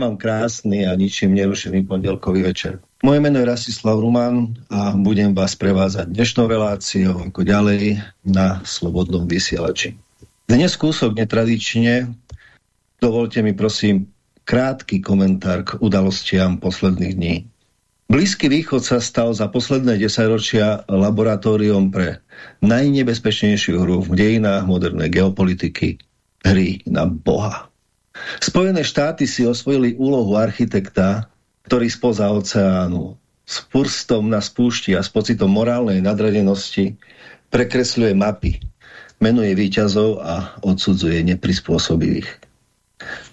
Vám krásny a ničím nerušený pondelkový večer. Moje meno je Rasislav Ruman a budem vás prevázať dnešnou reláciou ako ďalej na Slobodnom vysielači. Dnes kúsok netradične, dovolte mi prosím krátky komentár k udalostiam posledných dní. Blízky východ sa stal za posledné desaťročia laboratórium pre najnebezpečnejšiu hru v dejinách modernej geopolitiky hry na Boha. Spojené štáty si osvojili úlohu architekta, ktorý spoza oceánu s purstom na spúšti a s pocitom morálnej nadradenosti prekresľuje mapy, menuje výťazov a odsudzuje neprispôsobivých.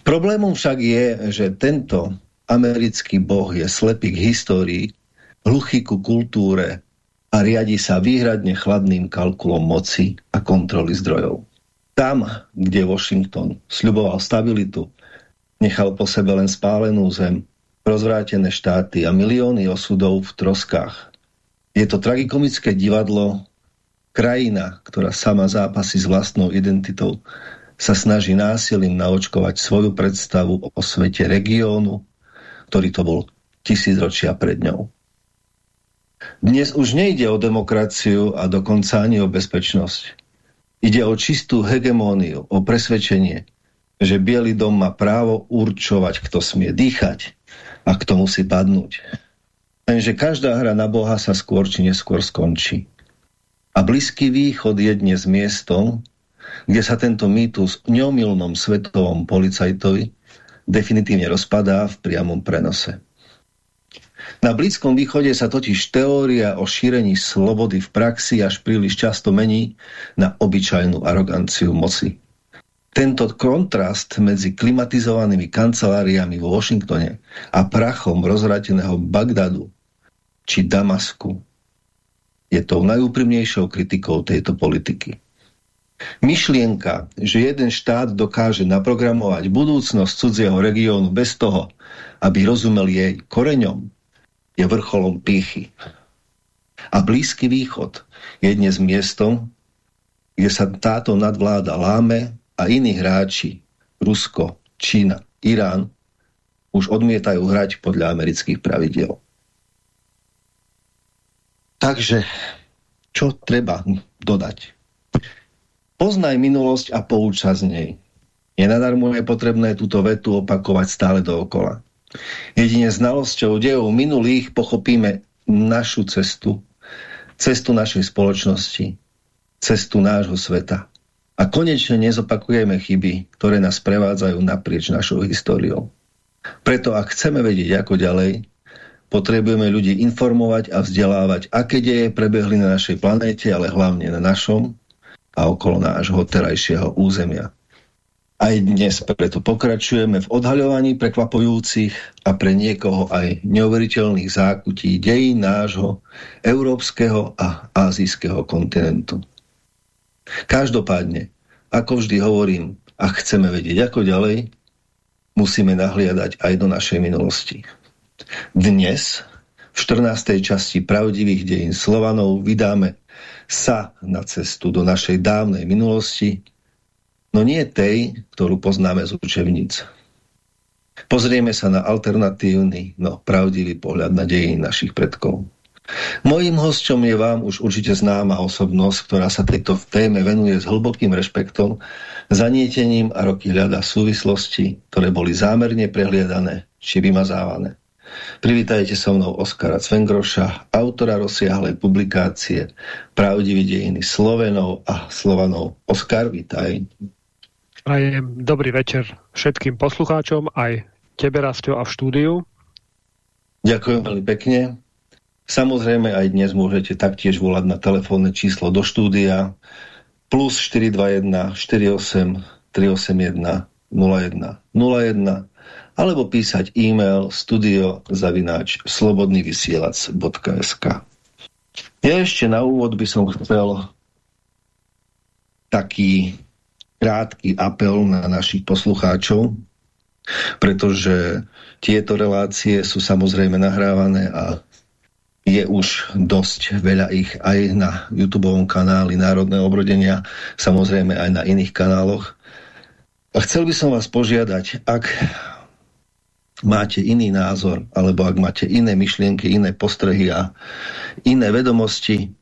Problémom však je, že tento americký boh je slepý k histórii, hluchý ku kultúre a riadi sa výhradne chladným kalkulom moci a kontroly zdrojov. Tam, kde Washington sľuboval stabilitu, nechal po sebe len spálenú zem, rozvrátené štáty a milióny osudov v troskách. Je to tragikomické divadlo, krajina, ktorá sama zápasí s vlastnou identitou, sa snaží násilím naočkovať svoju predstavu o svete regiónu, ktorý to bol tisícročia pred ňou. Dnes už nejde o demokraciu a dokonca ani o bezpečnosť. Ide o čistú hegemóniu, o presvedčenie, že Bielý dom má právo určovať, kto smie dýchať a kto musí padnúť. Lenže každá hra na Boha sa skôr či neskôr skončí. A Blízky východ je dnes miestom, kde sa tento mýtus o neomilnom svetovom policajtovi definitívne rozpadá v priamom prenose. Na Blízkom východe sa totiž teória o šírení slobody v praxi až príliš často mení na obyčajnú aroganciu moci. Tento kontrast medzi klimatizovanými kanceláriami vo Washingtone a prachom rozvrateného Bagdadu či Damasku je tou najúprimnejšou kritikou tejto politiky. Myšlienka, že jeden štát dokáže naprogramovať budúcnosť cudzieho regiónu bez toho, aby rozumel jej koreňom, je vrcholom pýchy. A Blízky východ je dnes miestom, kde sa táto nadvláda láme a iní hráči, Rusko, Čína, Irán, už odmietajú hrať podľa amerických pravidel. Takže, čo treba dodať? Poznaj minulosť a pouča z nej. Nenadarmo je potrebné túto vetu opakovať stále dookola. Jedine znalosťou dejov minulých pochopíme našu cestu, cestu našej spoločnosti, cestu nášho sveta. A konečne nezopakujeme chyby, ktoré nás prevádzajú naprieč našou históriou. Preto ak chceme vedieť ako ďalej, potrebujeme ľudí informovať a vzdelávať, aké deje prebehli na našej planéte, ale hlavne na našom a okolo nášho terajšieho územia. Aj dnes preto pokračujeme v odhaľovaní prekvapujúcich a pre niekoho aj neuveriteľných zákutí dejín nášho európskeho a azijského kontinentu. Každopádne, ako vždy hovorím, ak chceme vedieť ako ďalej, musíme nahliadať aj do našej minulosti. Dnes, v 14. časti pravdivých dejín Slovanov, vydáme sa na cestu do našej dávnej minulosti, no nie tej, ktorú poznáme z učebníc. Pozrieme sa na alternatívny, no pravdivý pohľad na dejiny našich predkov. Mojím hosťom je vám už určite známa osobnosť, ktorá sa tejto téme venuje s hlbokým rešpektom, zanietením a roky hľada súvislosti, ktoré boli zámerne prehliadané či vymazávané. Privítajte so mnou Oskara Cvengroša, autora rozsiahlej publikácie Pravdivý dejiny Slovenov a Slovanov. Oskar, vítaj. Prajem dobrý večer všetkým poslucháčom, aj tebe, Rastio, a v štúdiu. Ďakujem veľmi pekne. Samozrejme, aj dnes môžete taktiež volať na telefónne číslo do štúdia plus 421 48 381 01 01 alebo písať e-mail studio zavináč slobodnyvysielac.sk Ja ešte na úvod by som chcel taký krátky apel na našich poslucháčov, pretože tieto relácie sú samozrejme nahrávané a je už dosť veľa ich aj na YouTube kanáli Národného obrodenia, samozrejme aj na iných kanáloch. A chcel by som vás požiadať, ak máte iný názor, alebo ak máte iné myšlienky, iné postrehy a iné vedomosti,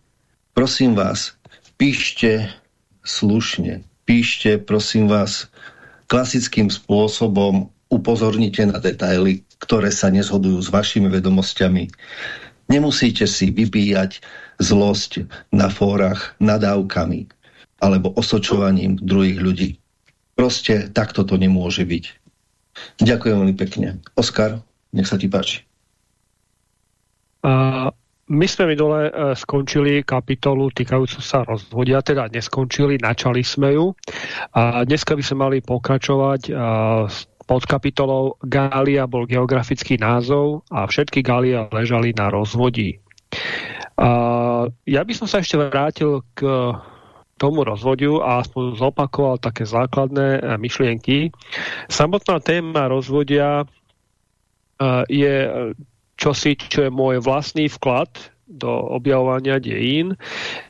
prosím vás, píšte slušne, píšte, prosím vás, klasickým spôsobom, upozornite na detaily, ktoré sa nezhodujú s vašimi vedomosťami. Nemusíte si vybíjať zlosť na fórach nadávkami alebo osočovaním druhých ľudí. Proste takto to nemôže byť. Ďakujem veľmi pekne. Oskar, nech sa ti páči. My sme minule uh, skončili kapitolu týkajúcu sa rozvodia, teda neskončili, načali sme ju. A dneska by sme mali pokračovať uh, pod kapitolou Gália bol geografický názov a všetky Gália ležali na rozvodí. Uh, ja by som sa ešte vrátil k tomu rozvodiu a aspoň zopakoval také základné e, myšlienky. Samotná téma rozvodia e, je čosi, čo je môj vlastný vklad do objavovania dejín.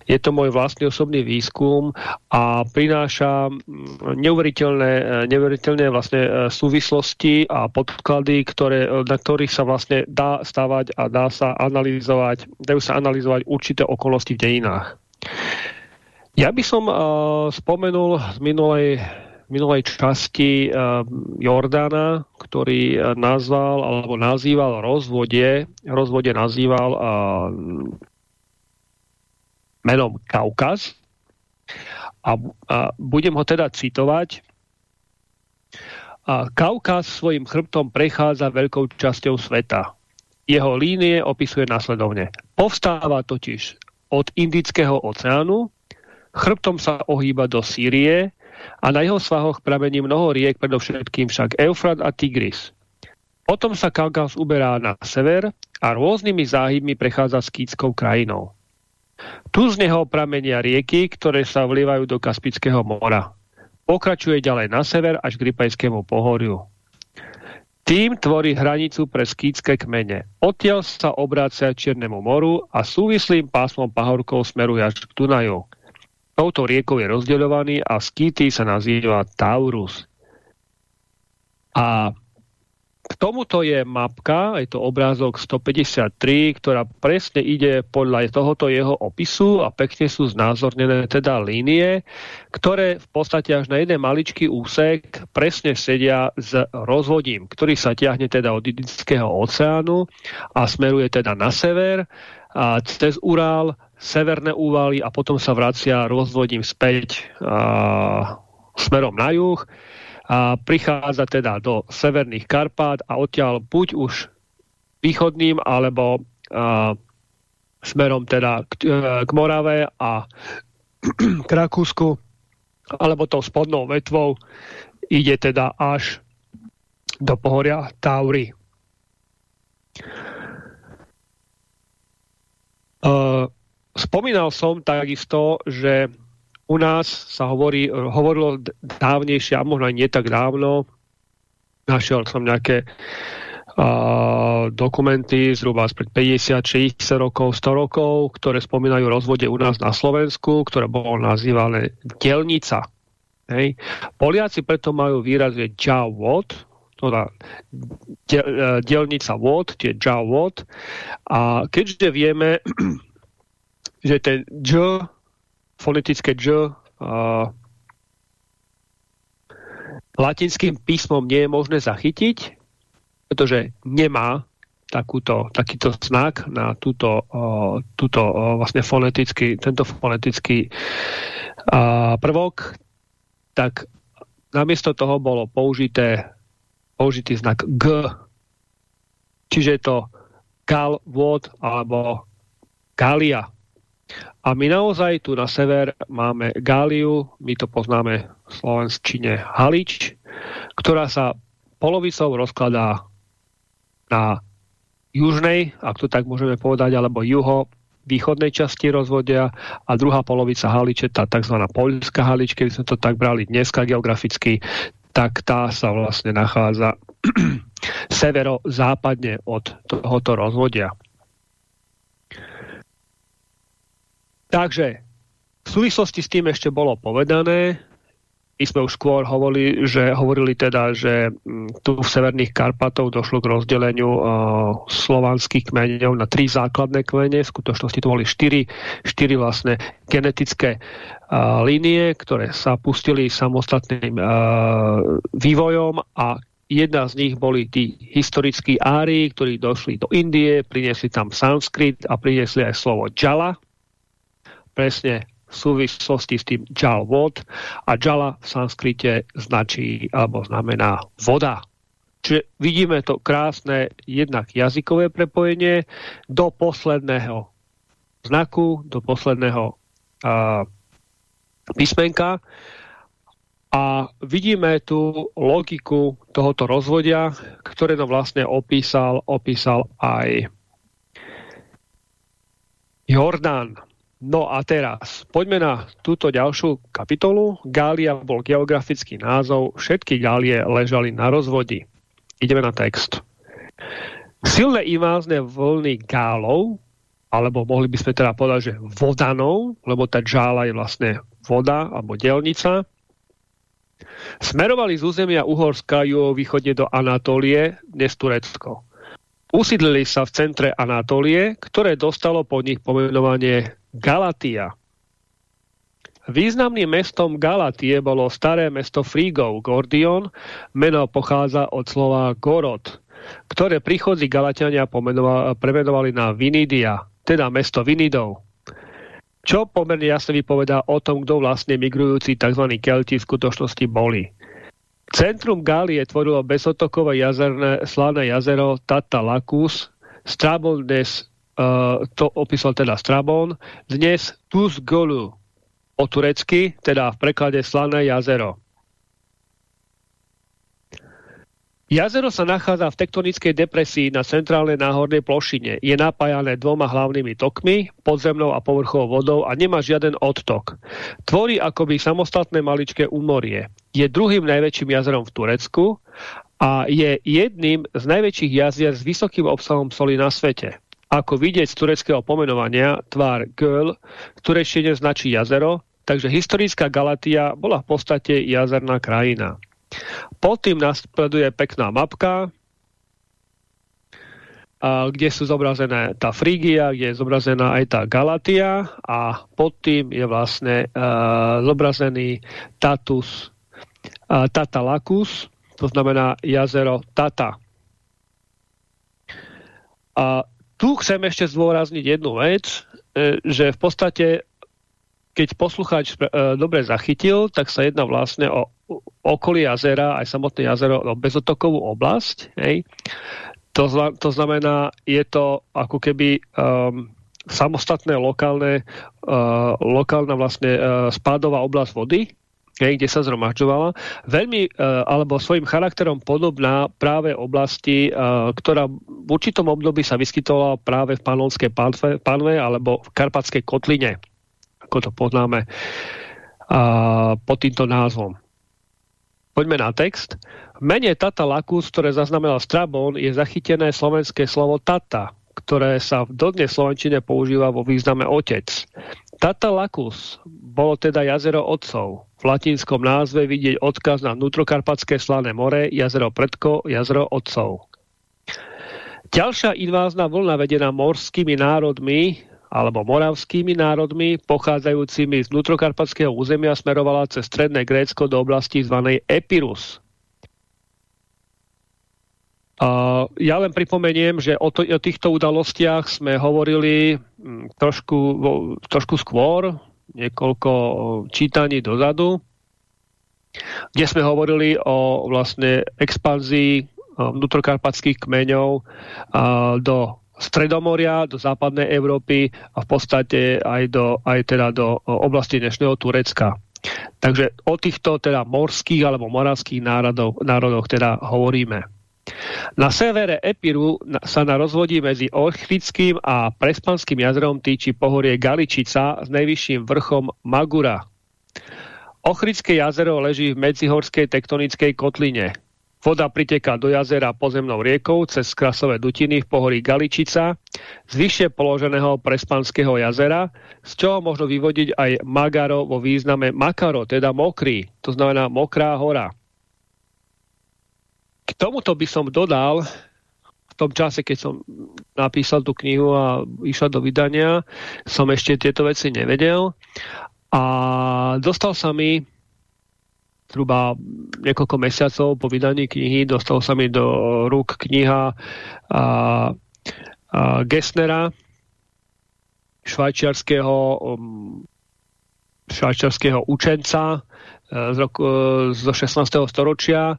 Je to môj vlastný osobný výskum a prináša neuveriteľné, e, neuveriteľné vlastne súvislosti a podklady, ktoré, na ktorých sa vlastne dá stavať a dá sa analyzovať, dajú sa analyzovať určité okolnosti v dejinách. Ja by som uh, spomenul z minulej, minulej časti uh, Jordána, ktorý uh, nazval alebo nazýval rozvode, rozvode nazýval uh, menom Kaukaz. A, a budem ho teda citovať. A Kaukaz svojim chrbtom prechádza veľkou časťou sveta. Jeho línie opisuje následovne. Povstáva totiž od Indického oceánu, Chrbtom sa ohýba do Sýrie a na jeho svahoch pramení mnoho riek, predovšetkým však Eufrat a Tigris. Potom sa Kaukaz uberá na sever a rôznymi záhybmi prechádza s kýtskou krajinou. Tu z neho pramenia rieky, ktoré sa vlievajú do Kaspického mora. Pokračuje ďalej na sever až k Ripajskému pohoriu. Tým tvorí hranicu pre skýtske kmene. Odtiaľ sa obrácia Čiernemu moru a súvislým pásmom pahorkov smeruje až k Dunaju. Touto riekou je rozdeľovaný a Skýty sa nazýva Taurus. A k tomuto je mapka, je to obrázok 153, ktorá presne ide podľa tohoto jeho opisu a pekne sú znázornené teda línie, ktoré v podstate až na jeden maličký úsek presne sedia s rozvodím, ktorý sa ťahne teda od Indického oceánu a smeruje teda na sever a cez Urál severné úvaly a potom sa vracia rozvodím späť a, smerom na juh a prichádza teda do severných Karpát a odtiaľ buď už východným alebo a, smerom teda k, e, k Morave a k Rakúsku alebo tou spodnou vetvou ide teda až do pohoria Tauri. Uh, Spomínal som takisto, že u nás sa hovorí, hovorilo dávnejšie, a možno aj nie tak dávno, našiel som nejaké uh, dokumenty zhruba spred 50, 60 rokov, 100 rokov, ktoré spomínajú rozvode u nás na Slovensku, ktoré bolo nazývané dielnica. Hej. Poliaci preto majú výraz, že Javod, teda dielnica vod, tie Javod. A keďže vieme, že ten J, fonetické J, uh, latinským písmom nie je možné zachytiť, pretože nemá takúto, takýto znak na túto, uh, túto uh, vlastne fonetický, tento fonetický uh, prvok, tak namiesto toho bolo použité, použitý znak G. Čiže je to Gal, Vod alebo Galia. A my naozaj tu na sever máme Gáliu, my to poznáme v slovenčine Halič, ktorá sa polovicou rozkladá na južnej, ak to tak môžeme povedať, alebo juho východnej časti rozvodia a druhá polovica Haliče, tá tzv. poľská Halič, keby sme to tak brali dneska geograficky, tak tá sa vlastne nachádza severo-západne od tohoto rozvodia. Takže v súvislosti s tým ešte bolo povedané, my sme už skôr hovorili, že, hovorili teda, že mm, tu v severných Karpatov došlo k rozdeleniu uh, slovanských kmeňov na tri základné kmene. V skutočnosti to boli štyri, štyri vlastne genetické uh, línie, ktoré sa pustili samostatným uh, vývojom a jedna z nich boli tí historickí ári, ktorí došli do Indie, priniesli tam sanskrit a priniesli aj slovo džala, presne v súvislosti s tým Jal vod a Jala v sanskrite značí alebo znamená voda. Čiže vidíme to krásne jednak jazykové prepojenie do posledného znaku, do posledného a, písmenka a vidíme tu logiku tohoto rozvodia, ktoré nám vlastne opísal, opísal aj Jordán No a teraz, poďme na túto ďalšiu kapitolu. Gália bol geografický názov, všetky Gálie ležali na rozvodi. Ideme na text. Silné invázne vlny Gálov, alebo mohli by sme teda povedať, že vodanov, lebo tá žála je vlastne voda alebo delnica, smerovali z územia Uhorska východne do Anatólie, dnes Turecko. Usídlili sa v centre Anatólie, ktoré dostalo pod nich pomenovanie Galatia. Významným mestom Galatie bolo staré mesto Frígov, Gordion, meno pochádza od slova Gorod, ktoré príchodzi Galatiania premenovali na Vinidia, teda mesto Vinidov. Čo pomerne jasne vypovedá o tom, kto vlastne migrujúci tzv. Kelti v skutočnosti boli. Centrum Gálie tvorilo bezotokové jazerné slané jazero Tata Lakus, Strabon des uh, to opísal teda Strabon, dnes Tuzgolu po turecky, teda v preklade Slané jazero. Jazero sa nachádza v tektonickej depresii na centrálnej náhornej plošine. Je napájané dvoma hlavnými tokmi, podzemnou a povrchovou vodou a nemá žiaden odtok. Tvorí akoby samostatné maličké úmorie. Je druhým najväčším jazerom v Turecku a je jedným z najväčších jazier s vysokým obsahom soli na svete. Ako vidieť z tureckého pomenovania, tvár Göl v turečtine značí jazero, takže historická Galatia bola v podstate jazerná krajina. Pod tým nasleduje pekná mapka, kde sú zobrazené tá Frígia, kde je zobrazená aj tá Galatia a pod tým je vlastne uh, zobrazený Tatus, uh, Tatalakus, to znamená jazero Tata. A tu chcem ešte zdôrazniť jednu vec, e, že v podstate, keď poslucháč e, dobre zachytil, tak sa jedná vlastne o okolí jazera, aj samotné jazero, o bezotokovú oblasť. Hej. To, to znamená, je to ako keby um, samostatné lokálne, uh, lokálna vlastne uh, spádová oblasť vody, kde sa zhromažďovala, veľmi, e, alebo svojim charakterom podobná práve oblasti, e, ktorá v určitom období sa vyskytovala práve v Panonskej panve alebo v Karpatskej kotline, ako to poznáme pod týmto názvom. Poďme na text. V mene Tata Lakus, ktoré zaznamenal Strabon, je zachytené slovenské slovo Tata, ktoré sa v dodne slovenčine používa vo význame otec. Tata Lakus bolo teda jazero otcov. V latinskom názve vidieť odkaz na vnútrokarpatské slané more, jazero Predko, jazero Otcov. Ďalšia invázna vlna vedená morskými národmi alebo moravskými národmi pochádzajúcimi z vnútrokarpatského územia smerovala cez stredné Grécko do oblasti zvanej Epirus. Uh, ja len pripomeniem, že o, to, o týchto udalostiach sme hovorili mm, trošku, trošku skôr, niekoľko čítaní dozadu, kde sme hovorili o vlastne expanzii vnútrokarpatských kmeňov do Stredomoria, do západnej Európy a v podstate aj, do, aj teda do oblasti dnešného Turecka. Takže o týchto teda morských alebo moravských národov, národoch teda hovoríme. Na severe Epiru sa na rozvodí medzi Ochrickým a Prespanským jazerom týči pohorie Galičica s najvyšším vrchom Magura. Ochrické jazero leží v medzihorskej tektonickej kotline. Voda priteká do jazera pozemnou riekou cez krasové dutiny v pohorí Galičica z vyššie položeného prespanského jazera, z čoho možno vyvodiť aj Magaro vo význame Makaro, teda mokrý, to znamená mokrá hora. K tomuto by som dodal, v tom čase, keď som napísal tú knihu a išiel do vydania, som ešte tieto veci nevedel a dostal sa mi zhruba niekoľko mesiacov po vydaní knihy dostal sa mi do rúk kniha a, a Gessnera, švajčiarského um, švajčiarského učenca e, z roku, zo 16. storočia, e,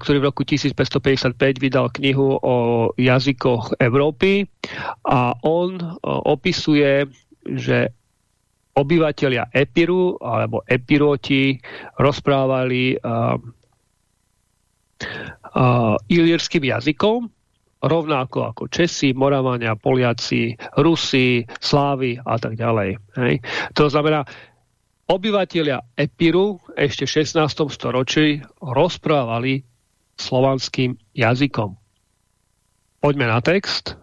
ktorý v roku 1555 vydal knihu o jazykoch Európy a on e, opisuje, že obyvateľia Epiru alebo Epiroti rozprávali uh, uh, ilírským jazykom, rovnako ako Česi, Moravania, Poliaci, Rusi, Slávy a tak ďalej. Hej. To znamená, obyvateľia Epiru ešte v 16. storočí rozprávali slovanským jazykom. Poďme na text.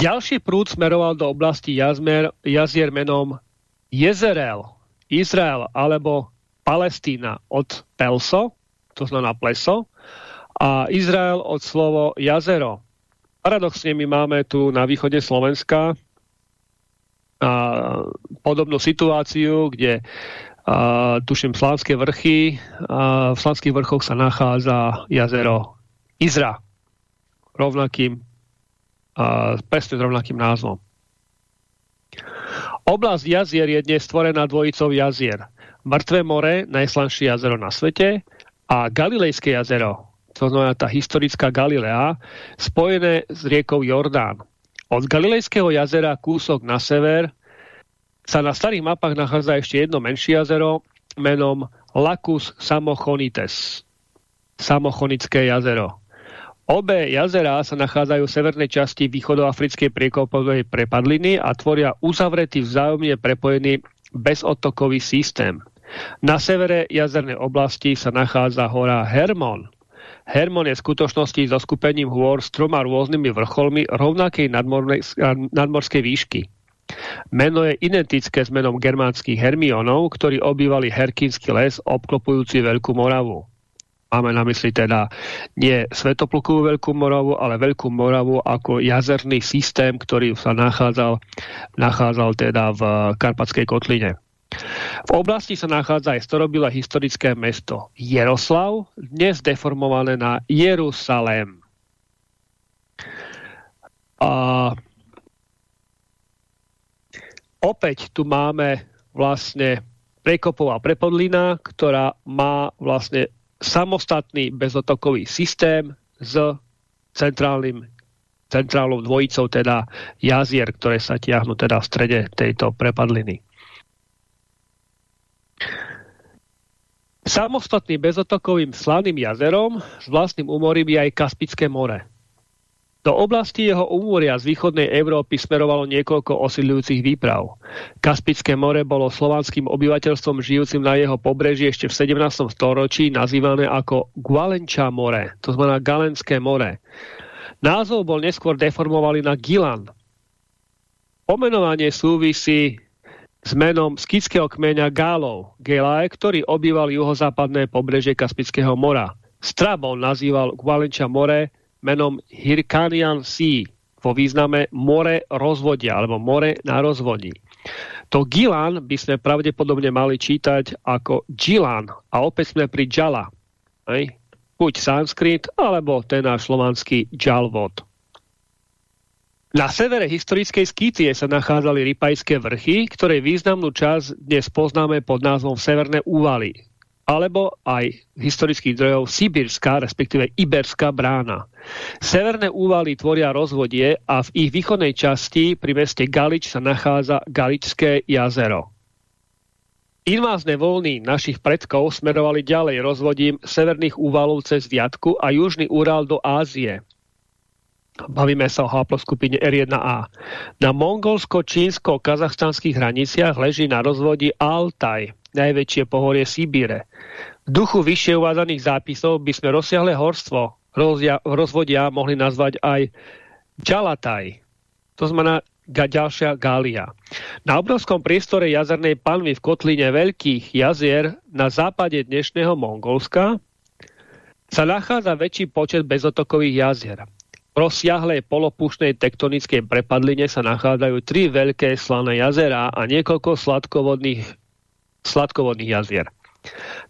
Ďalší prúd smeroval do oblasti jazmer, jazier menom Jezerel, Izrael alebo Palestína od Pelso, to znamená pleso, a Izrael od slovo jazero. Paradoxne my máme tu na východe Slovenska a, podobnú situáciu, kde a, tuším Slánske vrchy, a v Slánskych vrchoch sa nachádza jazero Izra rovnakým presne s rovnakým názvom. Oblasť jazier je dnes stvorená dvojicou jazier. Mŕtve more, najslanšie jazero na svete a Galilejské jazero, to znamená tá historická Galilea, spojené s riekou Jordán. Od Galilejského jazera kúsok na sever sa na starých mapách nachádza ešte jedno menšie jazero menom Lacus Samochonites. Samochonické jazero. Obe jazera sa nachádzajú v severnej časti východoafrickej priekopovej prepadliny a tvoria uzavretý vzájomne prepojený bezodtokový systém. Na severe jazernej oblasti sa nachádza hora Hermon. Hermon je v skutočnosti so skupením hôr s troma rôznymi vrcholmi rovnakej nadmorskej výšky. Meno je identické s menom germánskych Hermionov, ktorí obývali Herkínsky les obklopujúci Veľkú Moravu. Máme na mysli teda nie Svetoplukovú Veľkú Moravu, ale Veľkú Moravu ako jazerný systém, ktorý sa nachádzal, nachádzal teda v Karpatskej kotline. V oblasti sa nachádza aj starobilé historické mesto Jeroslav, dnes deformované na Jerusalém. A opäť tu máme vlastne prekopová prepodlina, ktorá má vlastne samostatný bezotokový systém s centrálnym centrálnou dvojicou, teda jazier, ktoré sa tiahnu teda v strede tejto prepadliny. Samostatným bezotokovým slaným jazerom s vlastným umorím je aj Kaspické more. Do oblasti jeho úmoria z východnej Európy smerovalo niekoľko osídľujúcich výprav. Kaspické more bolo slovanským obyvateľstvom žijúcim na jeho pobreží ešte v 17. storočí nazývané ako Gualenča more, to znamená Galenské more. Názov bol neskôr deformovaný na Gilan. Pomenovanie súvisí s menom skického kmeňa Gálov, Gelae, ktorí obývali juhozápadné pobrežie Kaspického mora. Strabon nazýval Gualenča more menom Hirkanian Sea vo význame more rozvodia alebo more na rozvodí. To Gilan by sme pravdepodobne mali čítať ako Gilan a opäť sme pri Jala. Hej? Buď sanskrit, alebo ten náš slovanský Jalvod. Na severe historickej Skýtie sa nachádzali Ripajské vrchy, ktoré významnú časť dnes poznáme pod názvom Severné úvaly alebo aj historických zdrojov Sibirská, respektíve Iberská brána. Severné úvaly tvoria rozvodie a v ich východnej časti pri meste Galič sa nachádza Galičské jazero. Invázne voľny našich predkov smerovali ďalej rozvodím severných úvalov cez Viatku a južný Ural do Ázie. Bavíme sa o H skupine R1A. Na mongolsko-čínsko-kazachstanských hraniciach leží na rozvodí Altaj, najväčšie pohorie Sibíre. V duchu vyššie uvádzaných zápisov by sme rozsiahle horstvo rozvodia mohli nazvať aj Čalataj. To znamená ďalšia Gália. Na obrovskom priestore jazernej panvy v kotline veľkých jazier na západe dnešného Mongolska sa nachádza väčší počet bezotokových jazier. Rozsiahlej polopúšnej tektonickej prepadline sa nachádzajú tri veľké slané jazera a niekoľko sladkovodných, sladkovodných jazier.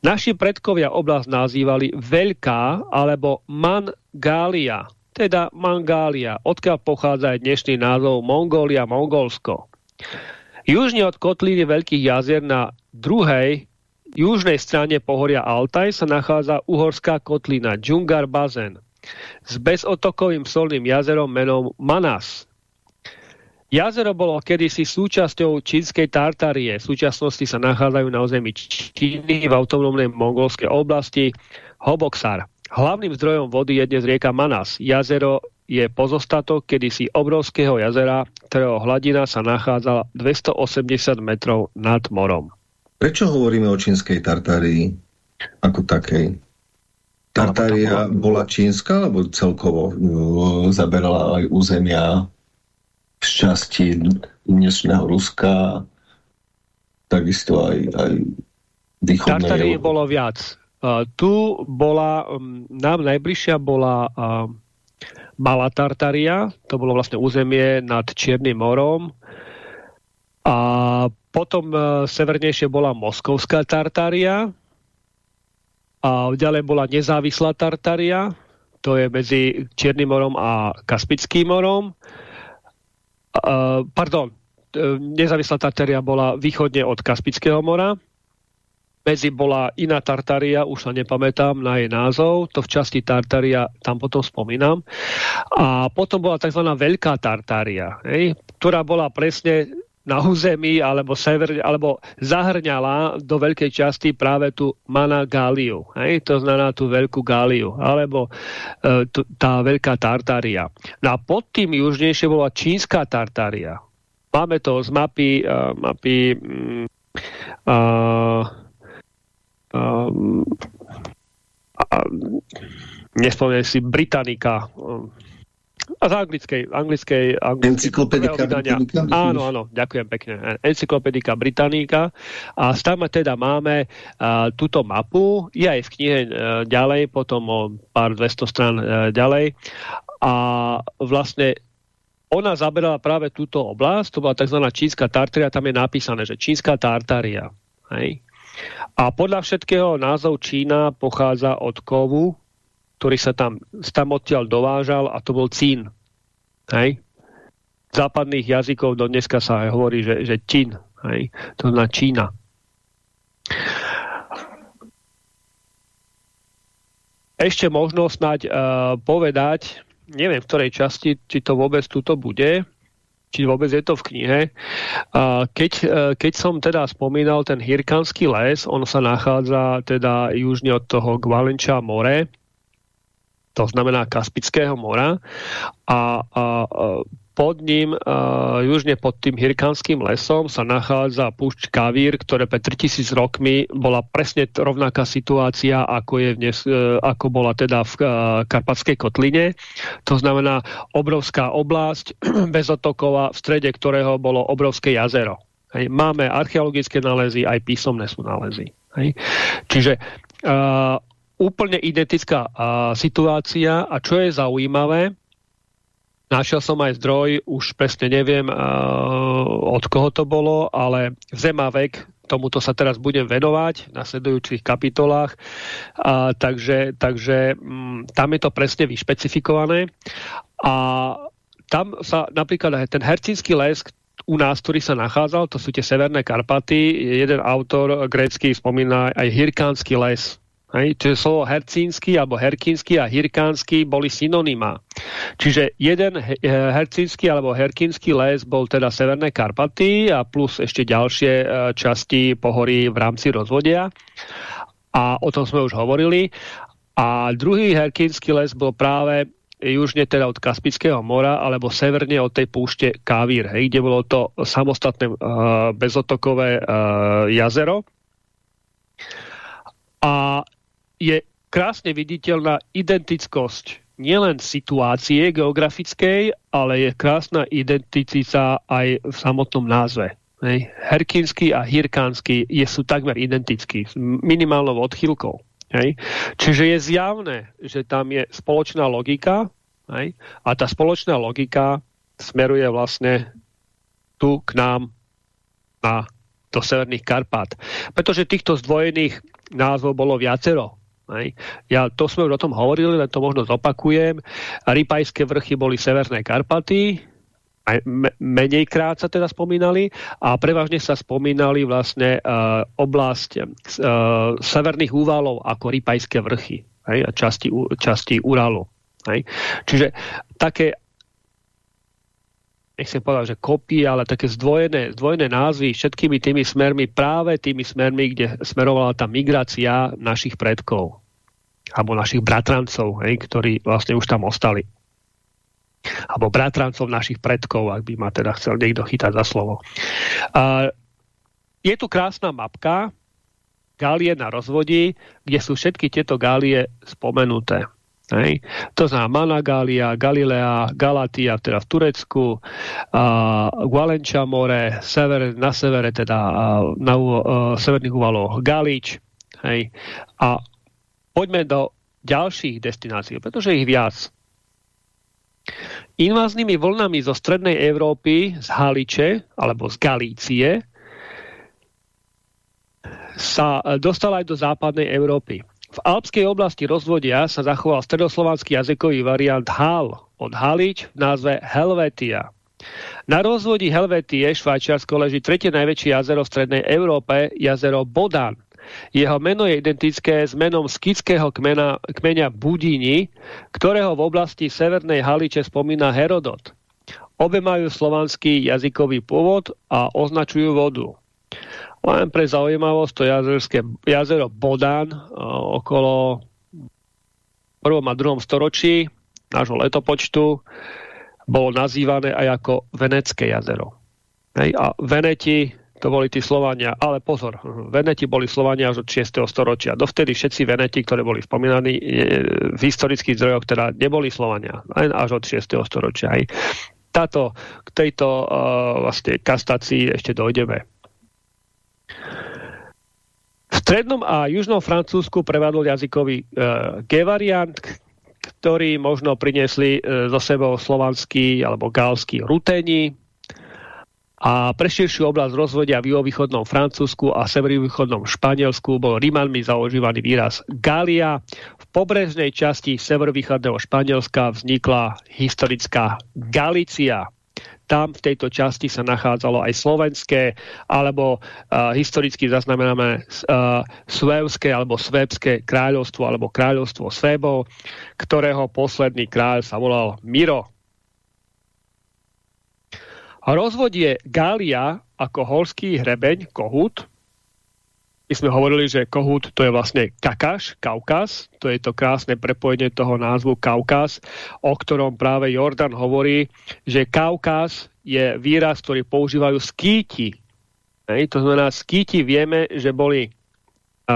Naši predkovia oblasť nazývali Veľká alebo Mangália, teda Mangália, odkiaľ pochádza aj dnešný názov Mongólia, Mongolsko. Južne od kotliny Veľkých jazier na druhej južnej strane pohoria Altaj sa nachádza uhorská kotlina Džungar Bazen s bezotokovým solným jazerom menom Manas. Jazero bolo kedysi súčasťou čínskej Tartarie. V súčasnosti sa nachádzajú na území Číny v autonómnej mongolskej oblasti Hoboksar. Hlavným zdrojom vody je dnes rieka Manas. Jazero je pozostatok kedysi obrovského jazera, ktorého hladina sa nachádzala 280 metrov nad morom. Prečo hovoríme o čínskej Tartárii ako takej? Tartária bola čínska, alebo celkovo uh, zaberala aj územia v časti dnešného Ruska, takisto aj, aj východnej... Tartárie bolo viac. Uh, tu bola, um, nám najbližšia bola uh, Malá Tartaria, to bolo vlastne územie nad Čiernym morom. A potom uh, severnejšie bola Moskovská Tartaria. A ďalej bola nezávislá Tartaria, to je medzi Čiernym morom a Kaspickým morom. Uh, pardon, nezávislá Tartaria bola východne od Kaspického mora medzi bola iná Tartaria, už sa nepamätám na jej názov, to v časti Tartaria tam potom spomínam. A potom bola tzv. Veľká Tartaria, ktorá bola presne na území alebo, sever, alebo zahrňala do veľkej časti práve tú Mana Gáliu. Hej? To znamená tú veľkú Gáliu. Alebo e, tá veľká Tartária. No a pod tým južnejšie bola čínska Tartária. Máme to z mapy, uh, mapy um, uh, um, nespomínam si Britannica a z anglickej, anglickej, anglickej Encyklopedika Britannica. Áno, áno, ďakujem pekne. Encyklopedika Britannica. A tam teda máme uh, túto mapu, je aj v knihe uh, ďalej, potom o pár 200 stran uh, ďalej. A vlastne ona zaberala práve túto oblasť, to bola tzv. čínska Tartaria, tam je napísané, že čínska Tartaria. Hej? A podľa všetkého názov Čína pochádza od kovu, ktorý sa tam, tam odtiaľ dovážal a to bol Cín. Hej? západných jazykov do dneska sa aj hovorí, že, že Čín. Hej? To znamená Čína. Ešte možno snáď uh, povedať, neviem v ktorej časti, či to vôbec tuto bude, či vôbec je to v knihe. Keď, e, keď som teda spomínal ten Hirkanský les, on sa nachádza teda južne od toho Gvalenča more, to znamená Kaspického mora a, a, pod ním, uh, južne pod tým Hirkanským lesom sa nachádza púšť Kavír, ktoré pre 3000 rokmi bola presne rovnaká situácia, ako, je dnes, uh, ako bola teda v uh, Karpatskej kotline. To znamená obrovská oblasť, bezotoková, v strede ktorého bolo obrovské jazero. Hej. Máme archeologické nálezy, aj písomné sú nálezy. Hej. Čiže uh, úplne identická uh, situácia a čo je zaujímavé, Našiel som aj zdroj, už presne neviem, uh, od koho to bolo, ale Zemavek, tomuto sa teraz budem venovať v nasledujúcich kapitolách. A, takže takže m, mm, tam je to presne vyšpecifikované. A tam sa napríklad ten Hercínsky les, u nás, ktorý sa nachádzal, to sú tie Severné Karpaty, jeden autor grécky spomína aj Hirkánsky les. Hej, čiže slovo hercínsky alebo herkínsky a hirkánsky boli synonymá. Čiže jeden hercínsky alebo herkínsky les bol teda Severné Karpaty a plus ešte ďalšie e, časti pohorí v rámci rozvodia. A o tom sme už hovorili. A druhý herkínsky les bol práve južne teda od Kaspického mora alebo severne od tej púšte Kávír, hej, kde bolo to samostatné uh, bezotokové uh, jazero A je krásne viditeľná identickosť nielen situácie geografickej, ale je krásna identicita aj v samotnom názve. Hej. Herkínsky a Hirkánsky sú takmer identickí, s minimálnou odchýlkou. Hej. Čiže je zjavné, že tam je spoločná logika hej, a tá spoločná logika smeruje vlastne tu k nám na, do Severných Karpát. Pretože týchto zdvojených názvov bolo viacero. Hej. Ja, to sme už o tom hovorili, len to možno zopakujem. Ripajské vrchy boli Severné Karpaty, aj menej krát sa teda spomínali a prevažne sa spomínali vlastne uh, oblasť uh, severných úvalov ako Ripajské vrchy hej, a časti, časti Uralu. Hej. Čiže také nechcem povedať, že kopie, ale také zdvojené, zdvojené názvy všetkými tými smermi, práve tými smermi, kde smerovala tá migrácia našich predkov alebo našich bratrancov, hej, ktorí vlastne už tam ostali. Alebo bratrancov našich predkov, ak by ma teda chcel niekto chytať za slovo. A je tu krásna mapka Gálie na rozvodí, kde sú všetky tieto Gálie spomenuté. Hej. To znamená Managália, Galilea, Galatia, teda v Turecku, Gualenča more, sever, na severe, teda na uh, severných úvaloch Galič. Hej. A poďme do ďalších destinácií, pretože ich viac. Inváznými vlnami zo strednej Európy, z Haliče alebo z Galície, sa dostala aj do západnej Európy. V alpskej oblasti rozvodia sa zachoval stredoslovanský jazykový variant Hal od Halič v názve Helvetia. Na rozvodí Helvetie Švajčiarsko leží tretie najväčšie jazero v strednej Európe, jazero Bodan. Jeho meno je identické s menom skického kmena, kmeňa Budini, ktorého v oblasti Severnej Haliče spomína Herodot. Obe majú slovanský jazykový pôvod a označujú vodu. Len pre zaujímavosť to jazerské, jazero Bodan okolo prvom a druhom storočí nášho letopočtu bolo nazývané aj ako Venecké jazero. Hej, a Veneti to boli tí Slovania, ale pozor, Veneti boli Slovania až od 6. storočia. Dovtedy všetci Veneti, ktoré boli spomínaní v historických zdrojoch, teda neboli Slovania, len až od 6. storočia. Hej. Táto, k tejto uh, vlastne kastácii ešte dojdeme. V strednom a južnom Francúzsku prevádol jazykový e, G-variant, ktorý možno priniesli e, so sebou slovanský alebo galský ruteni a pre širšiu oblasť rozvodia v juhovýchodnom Francúzsku a severovýchodnom Španielsku bol Rímanmi zaužívaný výraz Galia. V pobrežnej časti severovýchodného Španielska vznikla historická Galícia tam v tejto časti sa nachádzalo aj slovenské alebo uh, historicky zaznamenáme uh, svevské alebo svebské kráľovstvo alebo kráľovstvo Svebov, ktorého posledný kráľ sa volal Miro. Rozvodie Gália ako horský hrebeň, Kohut, my sme hovorili, že Kohút to je vlastne Kakaš, Kaukaz, to je to krásne prepojenie toho názvu Kaukaz, o ktorom práve Jordan hovorí, že Kaukaz je výraz, ktorý používajú skýti. To znamená, skýti vieme, že boli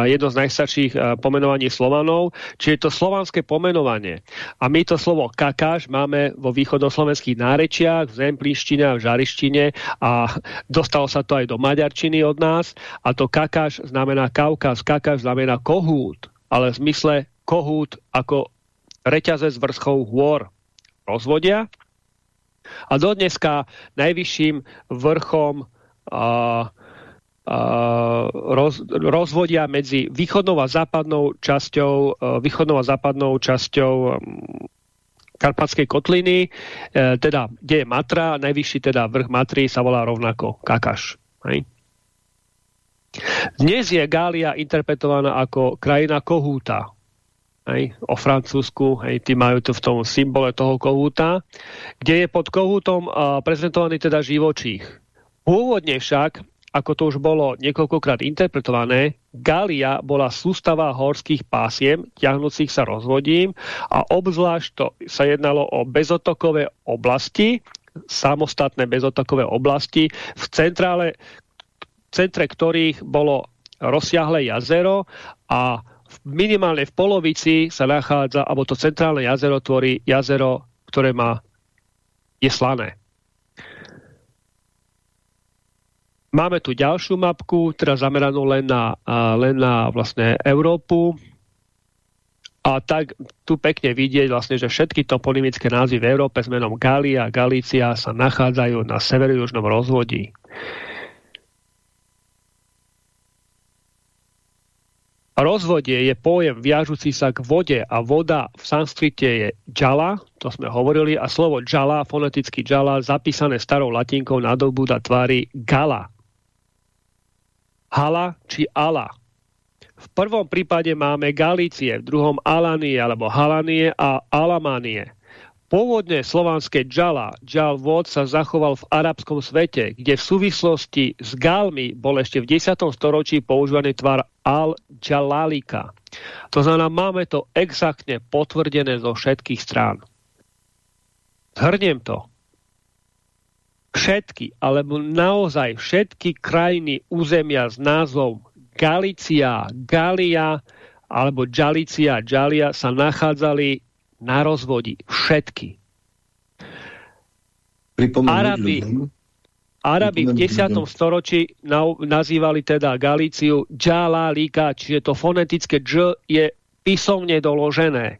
jedno z najstarších pomenovaní Slovanov, čiže je to slovanské pomenovanie. A my to slovo kakáš máme vo východoslovenských nárečiach, v zemplíštine a v žarištine a dostalo sa to aj do maďarčiny od nás a to kakáš znamená Kaukaz, kakáš znamená kohút, ale v zmysle kohút ako reťaze z vrchov hôr rozvodia. A dodneska najvyšším vrchom a, roz, rozvodia medzi východnou a západnou časťou, e, východnou a západnou časťou Karpatskej kotliny, e, teda kde je Matra, najvyšší teda vrch Matry sa volá rovnako Kakaš. Hej? Dnes je Gália interpretovaná ako krajina Kohúta. Hej, o Francúzsku, hej, tí majú to v tom symbole toho kohúta, kde je pod kohútom uh, prezentovaný teda živočích. Pôvodne však ako to už bolo niekoľkokrát interpretované, Galia bola sústava horských pásiem, ťahnúcich sa rozvodím a obzvlášť to sa jednalo o bezotokové oblasti, samostatné bezotokové oblasti, v centrále, v centre ktorých bolo rozsiahle jazero a minimálne v polovici sa nachádza, alebo to centrálne jazero tvorí jazero, ktoré má, je slané. Máme tu ďalšiu mapku, teda zameranú len na, len na vlastne Európu. A tak tu pekne vidieť vlastne, že všetky toponymické názvy v Európe s menom Galia a Galícia sa nachádzajú na severojužnom rozvodí. Rozvodie je pojem viažúci sa k vode a voda v sanskrite je džala, to sme hovorili, a slovo džala, foneticky džala, zapísané starou latinkou nadobúda tvári gala. Hala či ala. V prvom prípade máme Galície, v druhom Alanie alebo Halanie a Alamanie. Pôvodne slovanské džala, džal vod sa zachoval v arabskom svete, kde v súvislosti s galmi bol ešte v 10. storočí používaný tvar al-džalalika. To znamená, máme to exaktne potvrdené zo všetkých strán. Zhrniem to. Všetky, alebo naozaj všetky krajiny územia s názvom Galícia, Galia alebo Džalicia, Džalia sa nachádzali na rozvodi. Všetky. Arabi, Arabi v 10. storočí nazývali teda Galíciu Džalalika, čiže to fonetické dž je písomne doložené.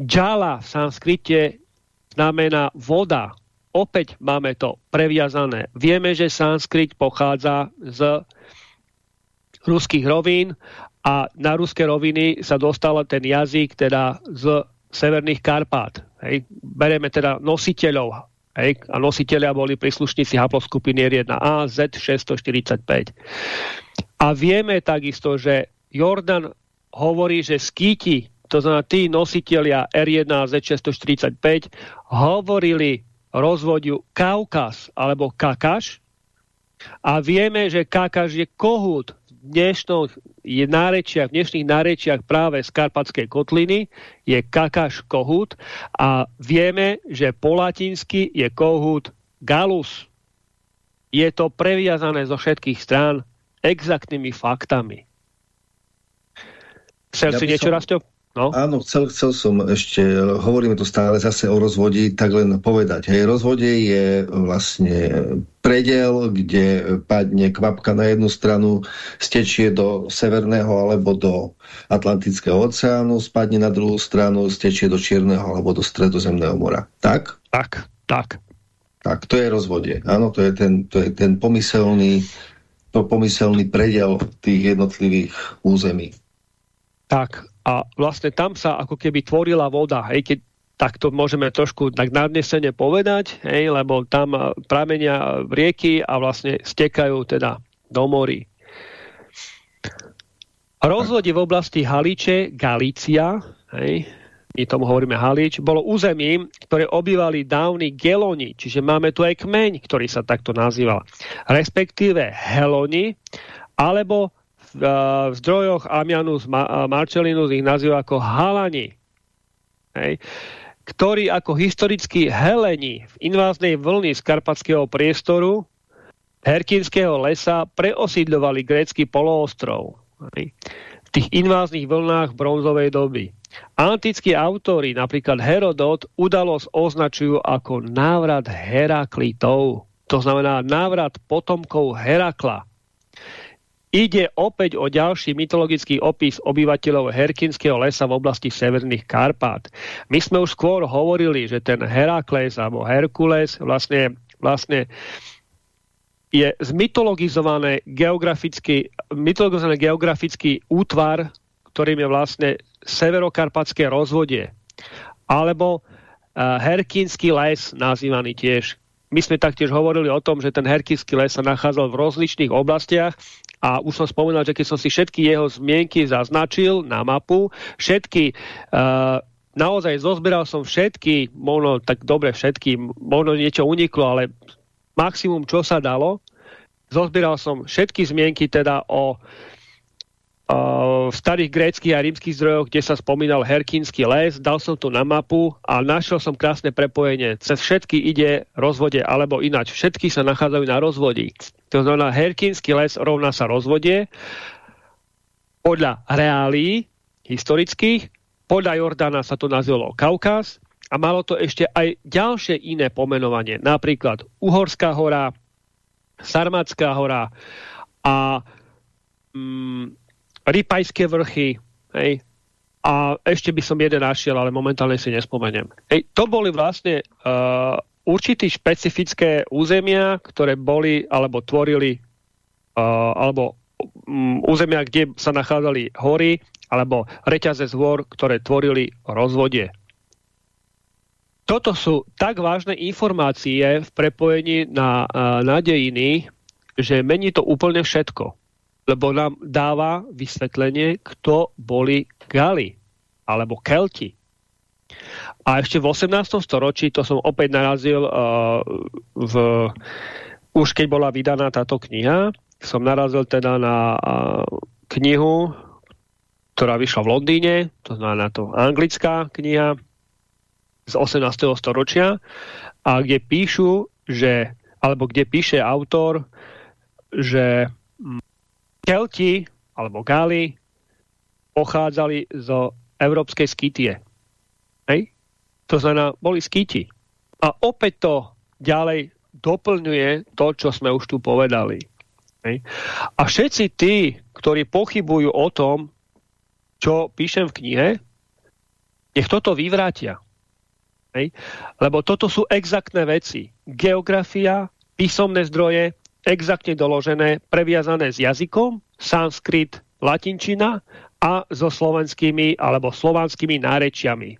Džala v sanskrite znamená voda. Opäť máme to previazané. Vieme, že sanskrit pochádza z ruských rovín a na ruské roviny sa dostal ten jazyk teda z severných Karpát. Hej. Bereme teda nositeľov hej, a nositeľia boli príslušníci haploskupiny R1A Z645. A vieme takisto, že Jordan hovorí, že skýti, to znamená tí nositeľia R1 a Z645, hovorili rozvodiu Kaukaz alebo Kakaš a vieme, že Kakaš je kohút dnešných nárečiach, v dnešných nárečiach práve z Karpatskej kotliny je kakaš kohút a vieme, že po latinsky je kohút galus. Je to previazané zo všetkých strán exaktnými faktami. Chcel ja si niečo, som... Rastio? No? Áno, chcel, chcel som ešte, hovoríme tu stále zase o rozvodí, tak len povedať. Hej, rozvodie je vlastne predel, kde padne kvapka na jednu stranu, stečie do Severného alebo do Atlantického oceánu, spadne na druhú stranu, stečie do Čierneho alebo do Stredozemného mora. Tak? Tak, tak. Tak, to je rozvodie. Áno, to je ten, to je ten pomyselný, to pomyselný predel tých jednotlivých území. Tak, a vlastne tam sa ako keby tvorila voda, hej, keď tak to môžeme trošku tak nadnesene povedať, hej, lebo tam pramenia rieky a vlastne stekajú teda do morí. Rozvodie v oblasti Haliče, Galícia, hej, my tomu hovoríme Halič, bolo územím, ktoré obývali dávni Geloni, čiže máme tu aj kmeň, ktorý sa takto nazýval, respektíve Heloni, alebo v zdrojoch Amianus Marcellinus ich nazýva ako Halani, hej, ktorí ako historickí Heleni v inváznej vlny z karpatského priestoru Herkinského lesa preosídľovali grécky poloostrov hej, v tých inváznych vlnách bronzovej doby. Antickí autori, napríklad Herodot, udalosť označujú ako návrat Heraklitov. To znamená návrat potomkov Herakla Ide opäť o ďalší mytologický opis obyvateľov Herkinského lesa v oblasti Severných Karpát. My sme už skôr hovorili, že ten Herakles alebo Herkules vlastne, vlastne je zmytologizovaný geografický, mytologizovaný geografický útvar, ktorým je vlastne severokarpatské rozvodie. Alebo uh, Herkinský les, nazývaný tiež my sme taktiež hovorili o tom, že ten Herkivský les sa nachádzal v rozličných oblastiach a už som spomínal, že keď som si všetky jeho zmienky zaznačil na mapu, všetky uh, naozaj zozberal som všetky, možno tak dobre všetky, možno niečo uniklo, ale maximum, čo sa dalo, zozbieral som všetky zmienky teda o v starých gréckých a rímskych zdrojoch, kde sa spomínal Herkínsky les, dal som to na mapu a našiel som krásne prepojenie. Cez všetky ide rozvode, alebo ináč. Všetky sa nachádzajú na rozvodí. To znamená, Herkínsky les rovná sa rozvodie. podľa reálí historických, podľa Jordána sa to nazvalo Kaukaz a malo to ešte aj ďalšie iné pomenovanie, napríklad Uhorská hora, Sarmatská hora a mm, Ripajské vrchy, hej, a ešte by som jeden našiel, ale momentálne si nespomeniem. Hej, to boli vlastne uh, určité špecifické územia, ktoré boli alebo tvorili uh, alebo um, územia, kde sa nachádzali hory alebo reťaze z hôr, ktoré tvorili rozvodie. Toto sú tak vážne informácie v prepojení na, uh, na dejiny, že mení to úplne všetko. Lebo nám dáva vysvetlenie, kto boli Gali alebo Kelti. A ešte v 18. storočí, to som opäť narazil uh, v, už keď bola vydaná táto kniha, som narazil teda na uh, knihu, ktorá vyšla v Londýne, to znamená to anglická kniha z 18. storočia, a kde píšu, že, alebo kde píše autor, že Kelti alebo Gáli pochádzali zo európskej skýtie. Hej? To znamená, boli skýti. A opäť to ďalej doplňuje to, čo sme už tu povedali. Hej? A všetci tí, ktorí pochybujú o tom, čo píšem v knihe, nech toto vyvrátia. Hej? Lebo toto sú exaktné veci. Geografia, písomné zdroje, exaktne doložené, previazané s jazykom, sanskrit, latinčina a so slovenskými alebo slovanskými nárečiami.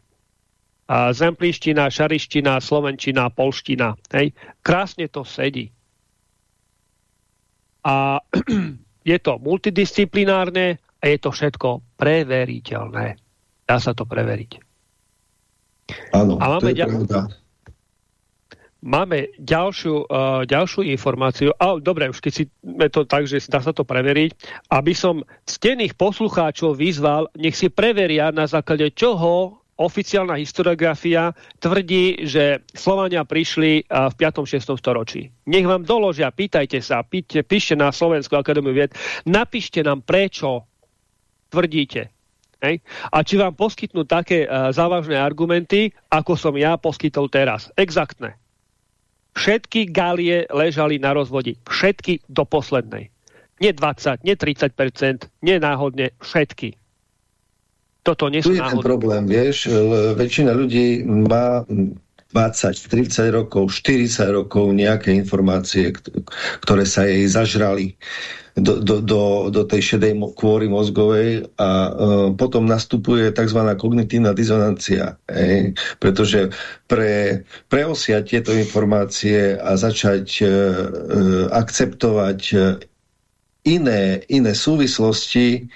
A zemplíština, šariština, slovenčina, polština. Hej. Krásne to sedí. A je to multidisciplinárne a je to všetko preveriteľné. Dá sa to preveriť. Áno, a máme to je pravda máme ďalšiu, uh, ďalšiu informáciu. A, dobre, už keď si to tak, že dá sa to preveriť, aby som stených poslucháčov vyzval, nech si preveria na základe čoho oficiálna historiografia tvrdí, že Slovania prišli uh, v 5. 6. storočí. Nech vám doložia, pýtajte sa, píšte, píšte na Slovenskú akadémiu vied, napíšte nám, prečo tvrdíte. Hej? A či vám poskytnú také uh, závažné argumenty, ako som ja poskytol teraz. Exaktné. Všetky galie ležali na rozvodi. Všetky do poslednej. Nie 20, nie 30%, nie náhodne, všetky. Toto nie sú Tu je ten problém, vieš, väčšina ľudí má 20, 30 rokov, 40 rokov nejaké informácie, ktoré sa jej zažrali do, do, do, do tej šedej kôry mozgovej a uh, potom nastupuje tzv. kognitívna dizonancia. Ej? Pretože pre, preosiať tieto informácie a začať uh, uh, akceptovať uh, iné, iné súvislosti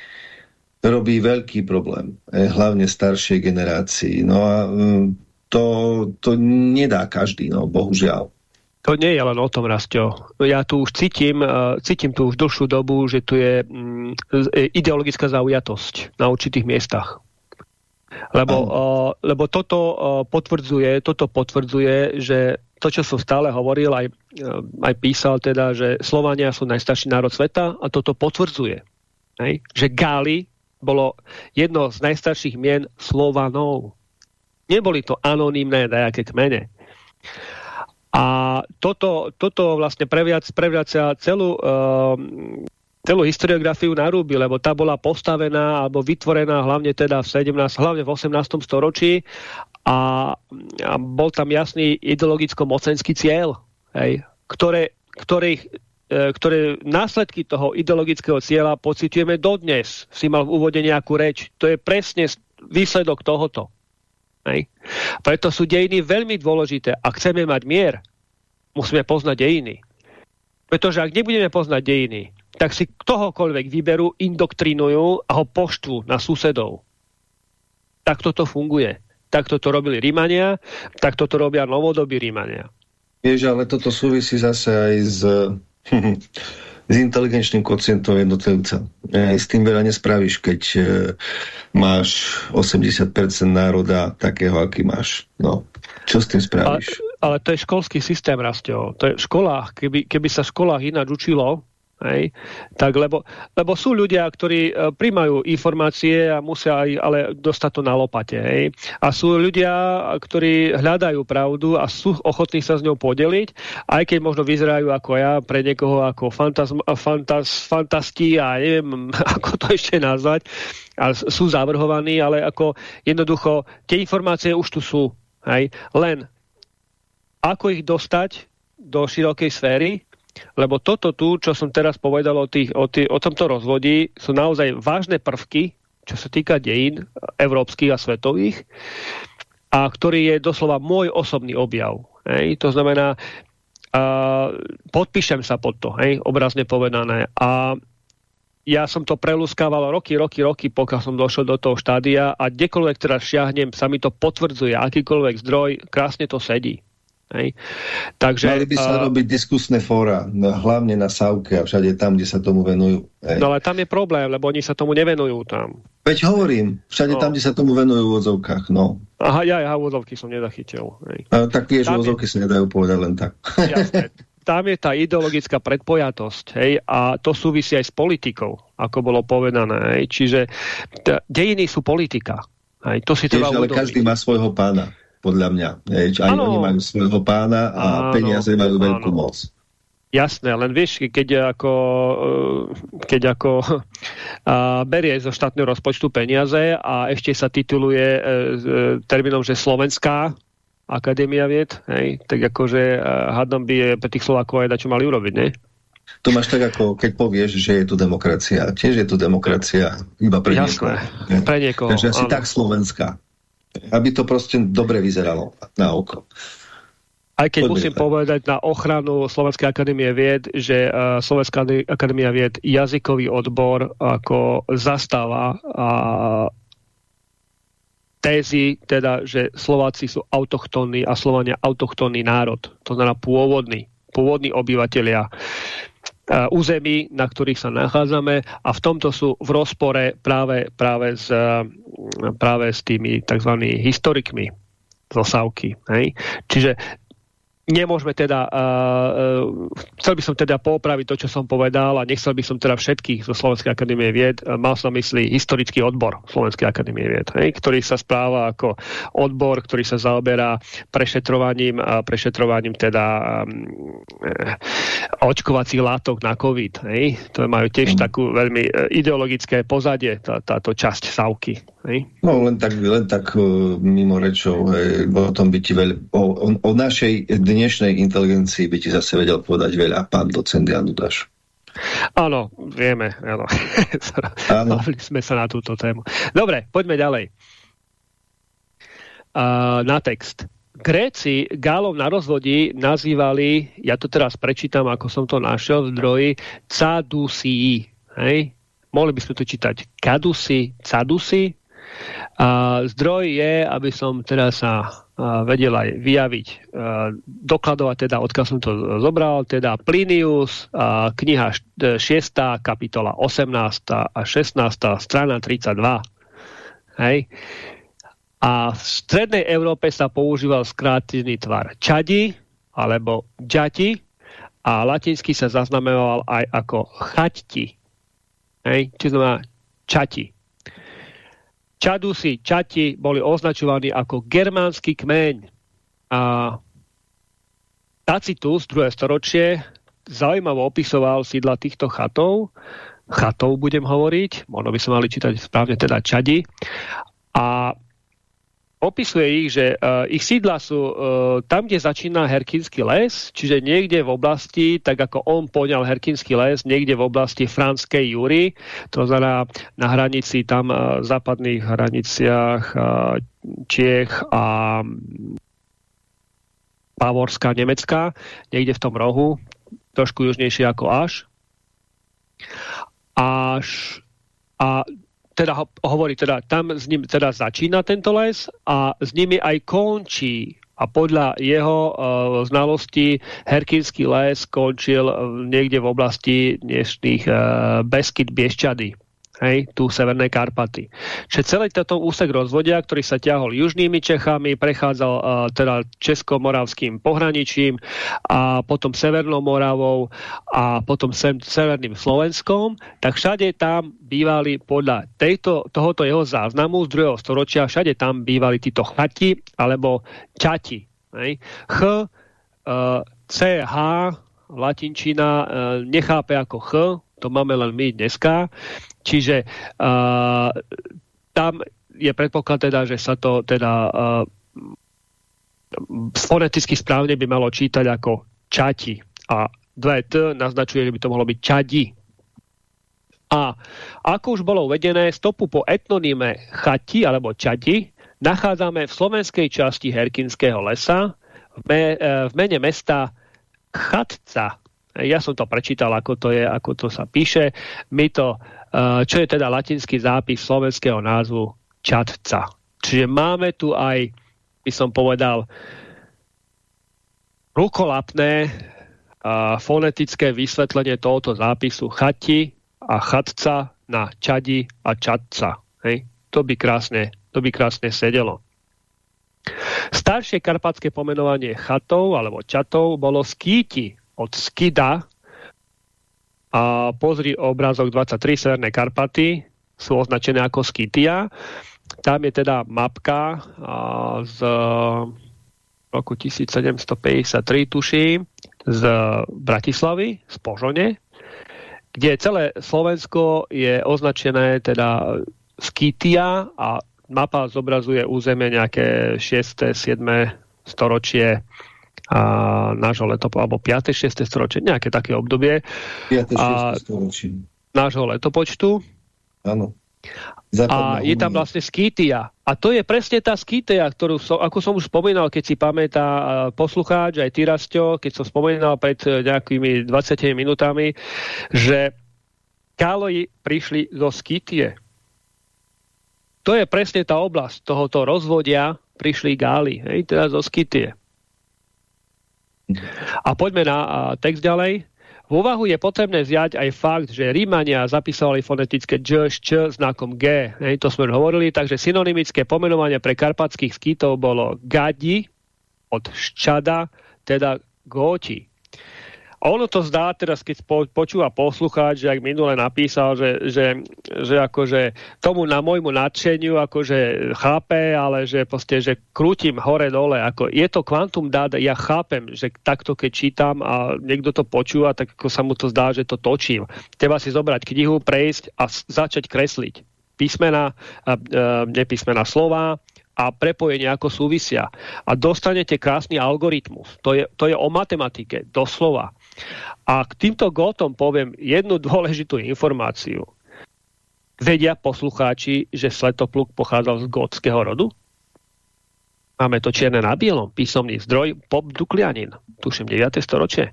robí veľký problém, hlavne staršej generácii. No a um, to, to nedá každý, no bohužiaľ. To nie je len o tom, Rastio. Ja tu už cítim, uh, cítim tu už dlhšiu dobu, že tu je um, ideologická zaujatosť na určitých miestach. Lebo, uh, lebo toto, uh, potvrdzuje, toto potvrdzuje, že to, čo som stále hovoril, aj, aj písal teda, že Slovania sú najstarší národ sveta a toto potvrdzuje. Hej? Že Gáli bolo jedno z najstarších mien Slovanov. Neboli to anonimné nejaké kmene. A toto, toto vlastne previac, previacia celú, uh, celú historiografiu narúbi, lebo tá bola postavená alebo vytvorená hlavne teda v 17, hlavne v 18. storočí a, a bol tam jasný ideologicko-mocenský cieľ, hej, ktoré, ktorých, e, ktoré následky toho ideologického cieľa pocitujeme dodnes. Si mal v úvode nejakú reč. To je presne výsledok tohoto. Hej. Preto sú dejiny veľmi dôležité. Ak chceme mať mier, musíme poznať dejiny. Pretože ak nebudeme poznať dejiny, tak si ktohokoľvek vyberú, indoktrinujú a ho poštvu na susedov. Tak toto funguje. Tak toto robili Rímania, tak toto robia novodobí Rímania. Vieš, ale toto súvisí zase aj s s inteligenčným kocientom jednotlivca. Aj s tým veľa nespravíš, keď e, máš 80% národa takého, aký máš. No, čo s tým spravíš? Ale, ale to je školský systém, Rastio. To je v školách. Keby, keby sa v školách ináč učilo, Hej? Tak lebo, lebo sú ľudia, ktorí e, príjmajú informácie a musia aj ale dostať to na lopate. Hej? A sú ľudia, ktorí hľadajú pravdu a sú ochotní sa s ňou podeliť, aj keď možno vyzerajú ako ja, pre niekoho ako fantazm, fantas, fantasti a neviem, ako to ešte nazvať, a sú zavrhovaní, ale ako jednoducho tie informácie už tu sú. Hej? Len ako ich dostať do širokej sféry, lebo toto tu, čo som teraz povedal o, tých, o, tých, o tomto rozvodí, sú naozaj vážne prvky, čo sa týka dejín európskych a svetových, a ktorý je doslova môj osobný objav. Hej? To znamená, uh, podpíšem sa pod to, hej? obrazne povedané. A ja som to prelúskával roky, roky, roky, pokiaľ som došiel do toho štádia a kdekoľvek teraz šiahnem, sa mi to potvrdzuje, akýkoľvek zdroj, krásne to sedí. Hej. Takže, Mali by sa uh, robiť diskusné fóra, hlavne na Sávke a všade tam, kde sa tomu venujú. Hej. No ale tam je problém, lebo oni sa tomu nevenujú tam. Veď hovorím, všade no. tam, kde sa tomu venujú v odzovkách, no. Aha, ja, ja odzovky som nezachytil. Hej. A, tak vieš, odzovky je... sa nedajú povedať len tak. Jasne. Tam je tá ideologická predpojatosť, hej, a to súvisí aj s politikou, ako bolo povedané, hej. Čiže dejiny sú politika. Hej, to si Tiež, ale každý má svojho pána podľa mňa. Aj ano. oni majú svojho pána a ano, peniaze majú veľkú moc. Jasné, len vieš, keď ako, eh, keď ako a, berie zo štátneho rozpočtu peniaze a ešte sa tituluje e, e, termínom, že Slovenská akadémia vied, hej, tak akože e, hádam by pre tých Slovákov aj čo mali urobiť, ne? To máš tak ako, keď povieš, že je tu demokracia. Tiež je tu demokracia iba pre Jasné, niekoho. pre niekoho. Takže asi áno. tak Slovenská aby to proste dobre vyzeralo na oko. Aj keď Poďme musím tak. povedať na ochranu Slovenskej akadémie vied, že uh, Slovenská akadémia vied jazykový odbor ako zastáva a tézy, teda, že Slováci sú autochtónni a Slovania autochtónny národ. To znamená pôvodný, pôvodní obyvateľia území, na ktorých sa nachádzame a v tomto sú v rozpore práve, práve, s, práve s tými tzv. historikmi zosávky. Hej? Čiže nemôžeme teda, uh, uh, chcel by som teda popraviť to, čo som povedal a nechcel by som teda všetkých zo Slovenskej akadémie vied, uh, mal som mysli historický odbor Slovenskej akadémie vied, hej, ktorý sa správa ako odbor, ktorý sa zaoberá prešetrovaním, uh, prešetrovaním teda um, očkovacích látok na COVID. Hej. To majú tiež mm. takú veľmi ideologické pozadie, tá, táto časť Savky. Hej? No len tak, len tak uh, mimo rečov, hej, o tom by ti veľ, o, o, o našej dnešnej inteligencii by ti zase vedel povedať veľa pán docent Jan Dudaš. Áno, vieme, áno. áno. sme sa na túto tému. Dobre, poďme ďalej. Uh, na text. Gréci gálov na rozvodí nazývali, ja to teraz prečítam, ako som to našiel v zdroji, cadusii. Hej? Mohli by sme to čítať kadusi, cadusi, a zdroj je, aby som teda sa vedel aj vyjaviť, dokladovať teda, odkiaľ som to zobral, teda Plinius, kniha 6. kapitola 18. a 16. strana 32. Hej. A v strednej Európe sa používal skrátený tvar čadi alebo džati a latinsky sa zaznamenoval aj ako chaťti. Hej, čo znamená čati. Čadusi, Čati boli označovaní ako germánsky kmeň. A Tacitus, druhé storočie, zaujímavo opisoval sídla týchto chatov. Chatov budem hovoriť, možno by sme mali čítať správne teda Čadi. A opisuje ich, že uh, ich sídla sú uh, tam, kde začína Herkinský les, čiže niekde v oblasti, tak ako on poňal Herkinský les, niekde v oblasti Franskej Júry, to znamená na hranici tam uh, západných hraniciach uh, Čiech a Pavorská, Nemecka, niekde v tom rohu, trošku južnejšie ako až. Až a teda hovorí, teda, tam s ním teda začína tento les a s nimi aj končí a podľa jeho uh, znalostí Herkinský les skončil niekde v oblasti dnešných uh, Beskyt Bieščady. Hej, tu Severné Karpaty. Čiže celý tento úsek rozvodia, ktorý sa ťahol južnými Čechami, prechádzal uh, teda Česko-Moravským pohraničím a potom Severnou Moravou a potom sem, Severným Slovenskom, tak všade tam bývali podľa tejto, tohoto jeho záznamu z druhého storočia, všade tam bývali títo chati alebo čati. Hej. Ch, uh, CH, latinčina uh, nechápe ako Ch, to máme len my dneska. Čiže uh, tam je predpoklad teda, že sa to teda uh, foneticky správne by malo čítať ako čati. A dve T naznačuje, že by to mohlo byť čadi. A ako už bolo uvedené, stopu po etnoníme chati alebo čadi nachádzame v slovenskej časti Herkinského lesa v, me, v mene mesta Chatca ja som to prečítal, ako to je, ako to sa píše. My to, uh, čo je teda latinský zápis slovenského názvu Čatca. Čiže máme tu aj, by som povedal, rukolapné uh, fonetické vysvetlenie tohoto zápisu chati a chatca na čadi a čatca. Hej? To by krásne, to by krásne sedelo. Staršie karpatské pomenovanie chatov alebo čatov bolo skýti od Skida a pozri obrázok 23 Severné Karpaty sú označené ako Skitia. Tam je teda mapka z roku 1753, tuším, z Bratislavy, z Požone, kde celé Slovensko je označené teda Skitia a mapa zobrazuje územie nejaké 6. 7. storočie a nášho letopočtu, alebo 5. 6. storočie, nejaké také obdobie. 5. 6. storočie. Nášho letopočtu. Áno. a je tam vlastne Skýtia. A to je presne tá Skýtia, ktorú som, ako som už spomínal, keď si pamätá poslucháč, aj ty Rastio, keď som spomínal pred e, nejakými 20 minutami, že Káloji prišli zo Skýtie. To je presne tá oblasť tohoto rozvodia, prišli Gáli, hej, teda zo Skytie. A poďme na text ďalej. V úvahu je potrebné vziať aj fakt, že Rímania zapisovali fonetické dž, č znakom G. Hej, to sme hovorili, takže synonymické pomenovanie pre karpatských skýtov bolo gadi od ščada, teda góti. Ono to zdá teraz, keď po, počúva poslucháč, že ak minule napísal, že, že, že akože tomu na môjmu nadšeniu akože chápe, ale že proste, že krútim hore-dole. Ako je to kvantum dát, ja chápem, že takto keď čítam a niekto to počúva, tak ako sa mu to zdá, že to točím. Treba si zobrať knihu, prejsť a začať kresliť písmena, a, nepísmena slova, a prepojenie ako súvisia. A dostanete krásny algoritmus. To je, to je o matematike, doslova. A k týmto gótom poviem jednu dôležitú informáciu. Vedia poslucháči, že Sletopluk pochádzal z gótského rodu? Máme to čierne na bielom, písomný zdroj Pop Duklianin, tuším 9. storočie.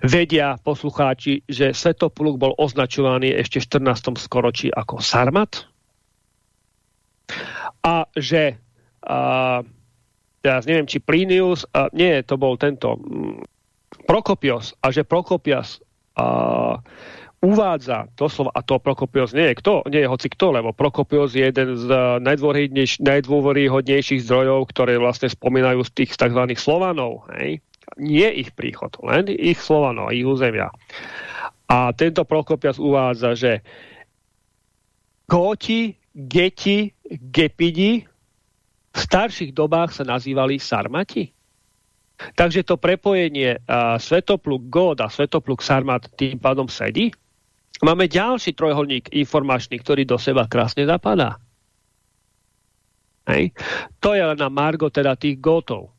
Vedia poslucháči, že Svetopluk bol označovaný ešte v 14. skoročí ako Sarmat? A že a, teraz neviem, či Plinius, a, nie, to bol tento Prokopios a že Prokopias a, uvádza doslova, a to Prokopios nie je kto, nie je hoci kto, lebo Prokopios je jeden z najdôveryhodnejších zdrojov, ktoré vlastne spomínajú z tých tzv. Slovanov. Hej? Nie ich príchod, len ich Slovanov, ich územia. A tento Prokopias uvádza, že Góti, Geti, Gepidi v starších dobách sa nazývali Sarmati. Takže to prepojenie uh, Svetopluk God a Svetopluk Sarmat tým pádom sedí. Máme ďalší trojholník informačný, ktorý do seba krásne zapadá. Hej. To je len na Margo teda tých gótov.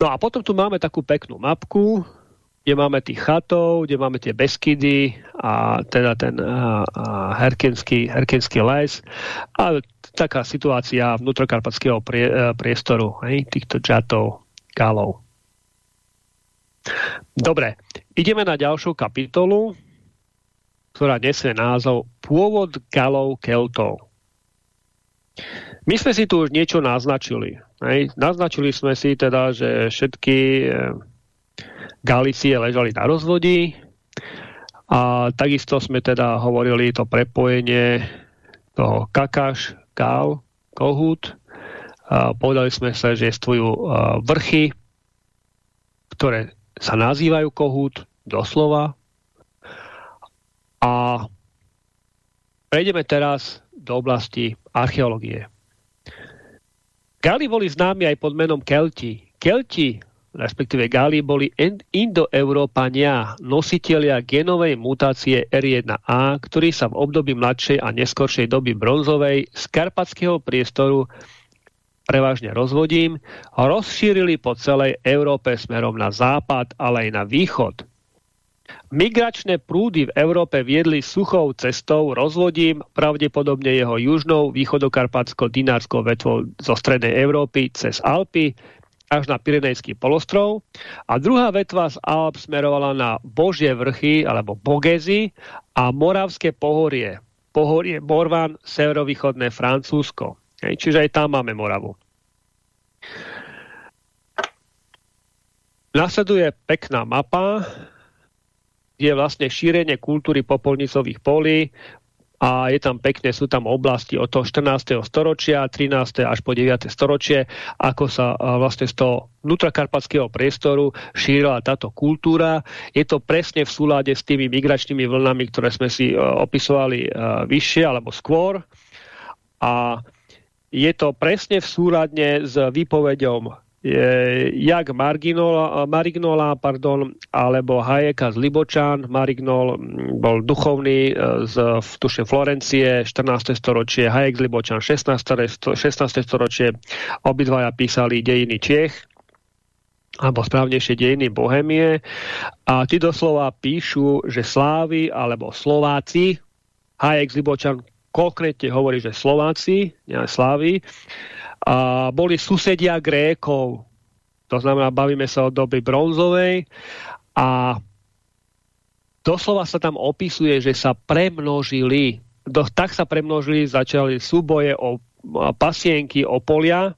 No a potom tu máme takú peknú mapku, kde máme tých chatov, kde máme tie beskydy a teda ten a, a herkenský, herkenský les a taká situácia vnútrokarpatského e, priestoru, hej, týchto džatov, galov. Dobre, ideme na ďalšiu kapitolu, ktorá nesie názov Pôvod galov keltov. My sme si tu už niečo naznačili. Hej. Naznačili sme si teda, že všetky Galície ležali na rozvodí a takisto sme teda hovorili to prepojenie toho Kakaš, Gál, Kohút. A povedali sme sa, že stvujú vrchy, ktoré sa nazývajú Kohút, doslova. A prejdeme teraz do oblasti archeológie. Gáli boli známi aj pod menom Kelti. Kelti, respektíve Gáli, boli indoeurópania, nositelia genovej mutácie R1A, ktorí sa v období mladšej a neskoršej doby bronzovej z karpatského priestoru prevažne rozvodím, rozšírili po celej Európe smerom na západ, ale aj na východ. Migračné prúdy v Európe viedli suchou cestou rozvodím, pravdepodobne jeho južnou východokarpatsko-dinárskou vetvou zo strednej Európy cez Alpy až na Pirenejský polostrov a druhá vetva z Alp smerovala na Božie vrchy alebo Bogezy a Moravské pohorie. Pohorie Morvan, severovýchodné Francúzsko. Hej, čiže aj tam máme Moravu. Nasleduje pekná mapa, je vlastne šírenie kultúry popolnicových polí a je tam pekne, sú tam oblasti od toho 14. storočia, 13. až po 9. storočie, ako sa vlastne z toho vnútrakarpatského priestoru šírila táto kultúra. Je to presne v súlade s tými migračnými vlnami, ktoré sme si opisovali vyššie alebo skôr. A je to presne v súradne s výpovedom jak Marginola, Marignola pardon, alebo Hayeka z Libočan. Marignol bol duchovný e, z tuše Florencie, 14. storočie, Hayek z Libočan, 16. 16. storočie. Obidvaja písali dejiny Čiech alebo správnejšie dejiny Bohemie. A tí doslova píšu, že Slávy alebo Slováci, Hayek z Libočan konkrétne hovorí, že Slováci, nie Slávy, a boli susedia Grékov. To znamená, bavíme sa o doby bronzovej a doslova sa tam opisuje, že sa premnožili, do, tak sa premnožili, začali súboje o pasienky, o polia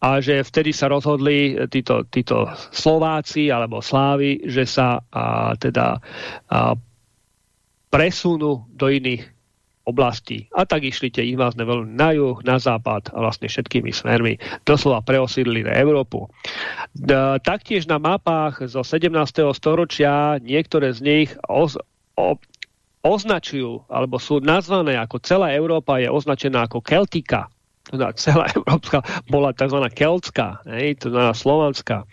a že vtedy sa rozhodli títo, títo Slováci alebo Slávy, že sa a, teda a, presunú do iných oblasti. A tak išli tie invázne vlny na juh, na západ a vlastne všetkými smermi doslova preosídlili Európu. Taktiež na mapách zo 17. storočia niektoré z nich označujú, alebo sú nazvané ako celá Európa je označená ako Keltika, teda celá Európska bola tzv. keltská, to znamená slovanská.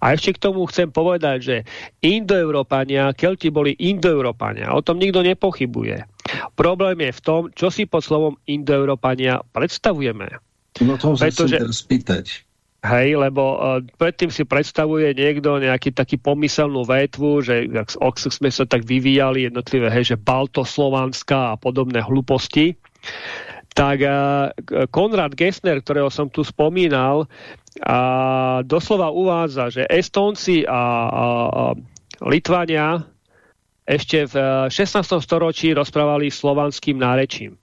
A ešte k tomu chcem povedať, že indoeurópania, kelti boli indoeurópania, o tom nikto nepochybuje. Problém je v tom, čo si pod slovom indoeurópania predstavujeme. No to Pretože, teraz spýtať. Hej, lebo uh, predtým si predstavuje niekto nejaký taký pomyselnú vetvu, že ak sme sa tak vyvíjali jednotlivé, hej, že Baltoslovanská a podobné hlúposti tak Konrad Gessner, ktorého som tu spomínal, a doslova uvádza, že Estónci a, a, a Litvania ešte v 16. storočí rozprávali slovanským nárečím.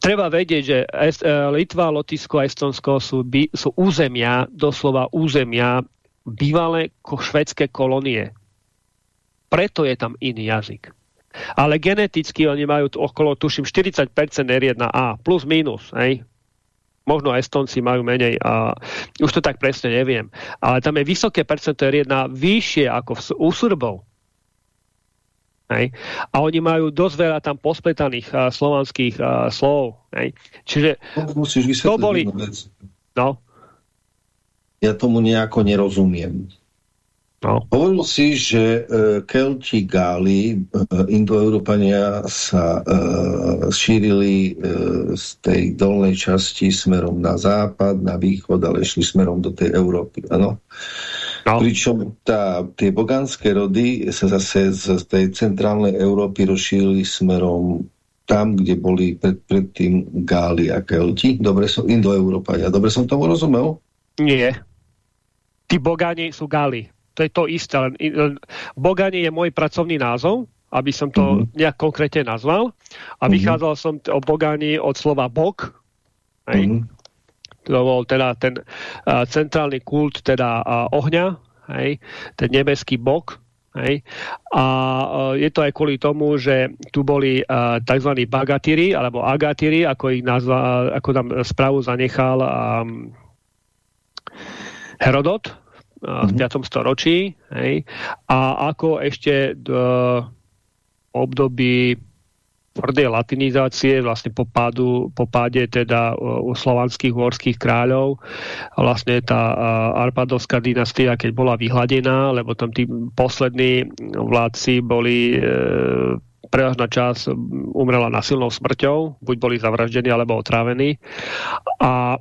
Treba vedieť, že e, Litva, Lotisko a Estonsko sú, sú územia, doslova územia, bývalé švedské kolónie. Preto je tam iný jazyk. Ale geneticky oni majú okolo, tuším, 40% R1A, plus minus, hej. Možno Estonci majú menej, a už to tak presne neviem. Ale tam je vysoké percento R1 vyššie ako v, u Srbov. Hej. A oni majú dosť veľa tam pospletaných uh, slovanských uh, slov. Hej. Čiže Musíš to boli... No. Ja tomu nejako nerozumiem. No. Hovoril si, že uh, Kelti Gáli, uh, Indoeurópania sa uh, šírili z tej dolnej časti smerom na západ, na východ, ale šli smerom do tej Európy. Ano? No. Pričom tá, tie bogánske rody sa zase z tej centrálnej Európy rozšírili smerom tam, kde boli pred, predtým Gáli a Kelti. Dobre som, Indoeurópania. Dobre som tomu rozumel? Nie. Tí bogáni sú Gáli to je to isté. Len, Boganie je môj pracovný názov, aby som to -hmm. nejak konkrétne nazval. A mhm. vychádzal som o Bogani od slova bok. Hej. Mm -hmm. To bol teda ten uh, centrálny kult teda uh, ohňa, hej, ten nebeský bok, Hej. A je to aj kvôli tomu, že tu boli uh, tzv. bagatíri alebo agatíri, ako ich nazva, ako tam správu zanechal um, Herodot uh, v 5. Mhm. storočí. Hej. A ako ešte v období tvrdej latinizácie, vlastne po, pádu, po páde teda u slovanských horských kráľov. Vlastne tá Arpadovská dynastia, keď bola vyhladená, lebo tam tí poslední vládci boli e, prevažná časť umrela nasilnou smrťou, buď boli zavraždení alebo otrávení. A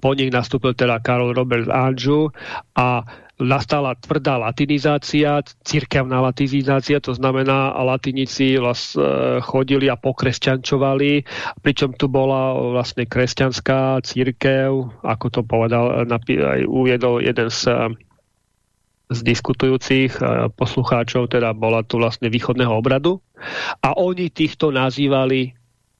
po nich nastúpil teda Karol Robert Anžu a nastala tvrdá latinizácia, cirkevná latinizácia, to znamená, latinici vlast, e, chodili a pokresťančovali, pričom tu bola vlastne kresťanská církev, ako to povedal, aj uviedol jeden z z diskutujúcich e, poslucháčov, teda bola tu vlastne východného obradu. A oni týchto nazývali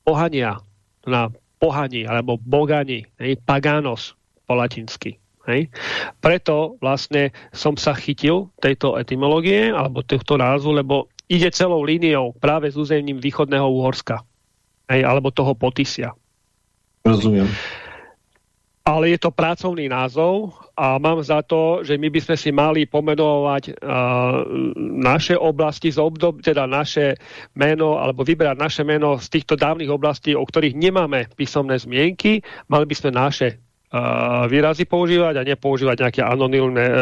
pohania, na pohani alebo bogani, paganos po latinsky. Hej. Preto vlastne som sa chytil tejto etymológie alebo tohto názvu, lebo ide celou líniou práve s územím východného Uhorska. Hej, alebo toho Potisia. Rozumiem. Ale je to pracovný názov a mám za to, že my by sme si mali pomenovať uh, naše oblasti z obdob, teda naše meno, alebo vyberať naše meno z týchto dávnych oblastí, o ktorých nemáme písomné zmienky, mali by sme naše výrazy používať a nepoužívať nejaké anonilné e,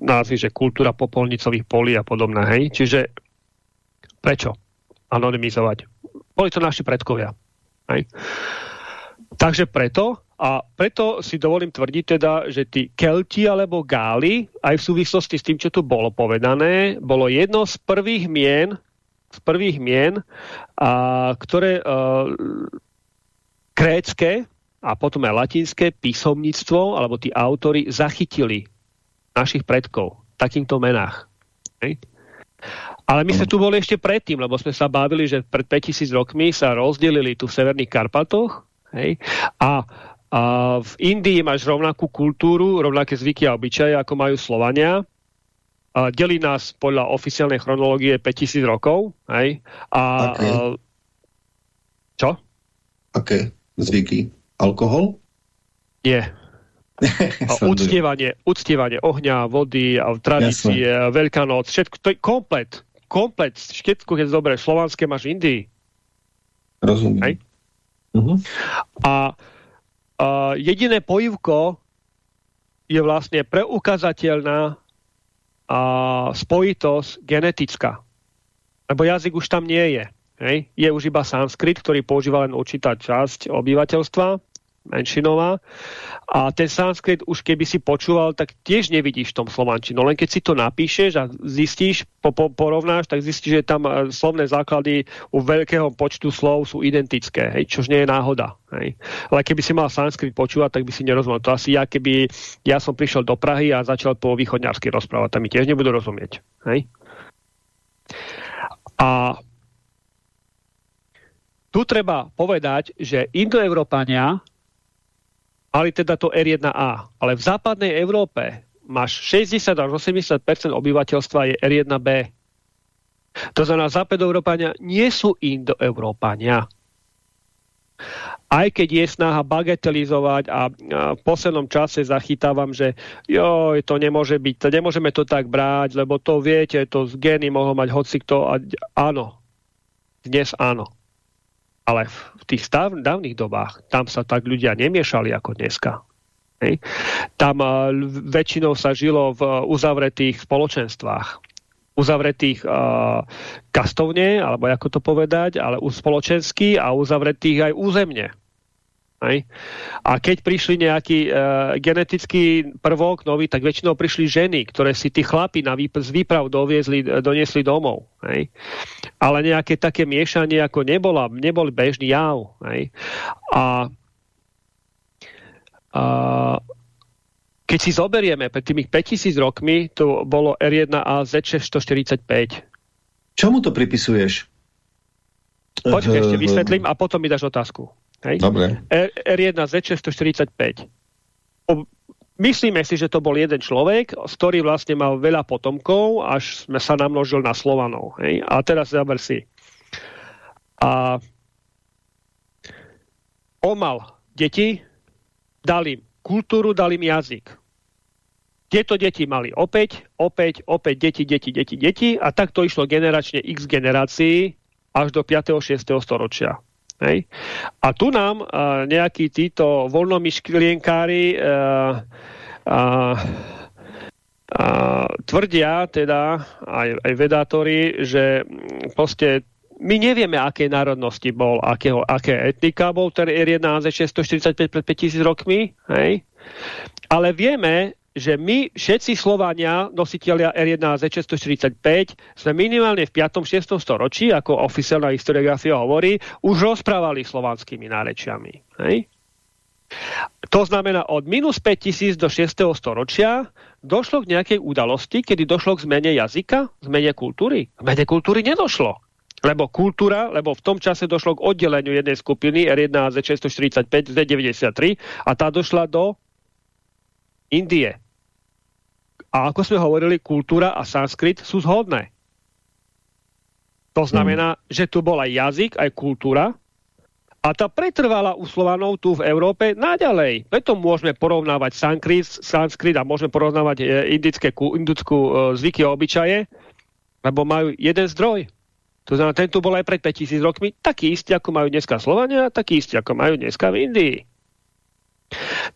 názvy, že kultúra popolnicových polí a podobné. Hej? Čiže prečo anonymizovať? Boli to naši predkovia. Hej? Takže preto, a preto si dovolím tvrdiť teda, že tí Kelti alebo Gáli, aj v súvislosti s tým, čo tu bolo povedané, bolo jedno z prvých mien, z prvých mien, a, ktoré a, e, krécké, a potom aj latinské písomníctvo, alebo tí autory zachytili našich predkov v takýmto menách. Hej? Ale my sme tu boli ešte predtým, lebo sme sa bavili, že pred 5000 rokmi sa rozdelili tu v Severných Karpatoch hej? A, a v Indii máš rovnakú kultúru, rovnaké zvyky a obyčaje, ako majú Slovania. A delí nás podľa oficiálnej chronológie 5000 rokov. Hej? A, okay. a, čo? Aké zvyky? Alkohol? Nie. uctievanie, uctievanie ohňa, vody, tradície, Jasne. Veľká noc, všetko, to je komplet. Komplet, všetko, keď dobre, slovanské máš v Indii. Rozumiem. Hej? Uh -huh. A, jediné pojivko je vlastne preukazateľná a spojitosť genetická. Lebo jazyk už tam nie je. Hej. Je už iba sanskrit, ktorý používa len určitá časť obyvateľstva, menšinová. A ten sanskrit už keby si počúval, tak tiež nevidíš v tom slovančinu. Len keď si to napíšeš a zistíš, po, po, porovnáš, tak zistíš, že tam e, slovné základy u veľkého počtu slov sú identické, hej, čož nie je náhoda. Hej. Ale keby si mal sanskrit počúvať, tak by si nerozumel. To asi ja, keby ja som prišiel do Prahy a začal po východňarsky rozprávať, tam mi tiež nebudú rozumieť. Hej. A tu treba povedať, že Indoeurópania mali teda to R1A, ale v západnej Európe máš 60 až 80% obyvateľstva je R1B. To znamená, západoeurópania nie sú indoeurópania. Aj keď je snaha bagatelizovať a, v poslednom čase zachytávam, že joj, to nemôže byť, to nemôžeme to tak brať, lebo to viete, to z gény mohol mať hocikto a áno, dnes áno. Ale v tých stav, dávnych dobách, tam sa tak ľudia nemiešali ako dneska. Hej. Tam uh, väčšinou sa žilo v uzavretých spoločenstvách uzavretých uh, kastovne, alebo ako to povedať, ale spoločenský a uzavretých aj územne. Hej. A keď prišli nejaký e, genetický prvok nový, tak väčšinou prišli ženy, ktoré si tí chlapi na výp z výprav doviezli, doniesli domov. Hej. Ale nejaké také miešanie ako nebola, nebol bežný jav. Hej. A, a keď si zoberieme, pred tými 5000 rokmi to bolo R1A Z645. Čomu to pripisuješ? Počkaj, ešte vysvetlím a potom mi dáš otázku. Hej? Dobre. R, R1 Z645. myslíme si, že to bol jeden človek, ktorý vlastne mal veľa potomkov, až sme sa namnožil na Slovanov. Hej? A teraz zaber si. A on mal deti, dal im kultúru, dal im jazyk. Tieto deti mali opäť, opäť, opäť deti, deti, deti, deti a takto išlo generačne x generácií až do 5. 6. storočia. Hej. A tu nám uh, nejakí títo voľnomyšklienkári uh, uh, uh, tvrdia, teda aj, aj vedátori, že proste my nevieme, aké národnosti bol, akého, aké etnika bol ten R11 645 pred 5000 rokmi, hej? ale vieme, že my všetci Slovania, nositeľia R1 Z645, sme minimálne v 5. 6. storočí, ako oficiálna historiografia hovorí, už rozprávali slovanskými nárečiami. Hej? To znamená, od minus 5000 do 6. storočia došlo k nejakej udalosti, kedy došlo k zmene jazyka, zmene kultúry. Zmene kultúry nedošlo. Lebo kultúra, lebo v tom čase došlo k oddeleniu jednej skupiny R1 Z645 Z93 a tá došla do Indie. A ako sme hovorili, kultúra a sanskrit sú zhodné. To znamená, hmm. že tu bol aj jazyk, aj kultúra a tá pretrvala u Slovanov tu v Európe naďalej. Preto môžeme porovnávať sanskrit, sanskrit a môžeme porovnávať e, indické, indickú e, zvyky a obyčaje, lebo majú jeden zdroj. To znamená, ten tu bol aj pred 5000 rokmi, taký istý, ako majú dneska Slovania, taký istý, ako majú dneska v Indii.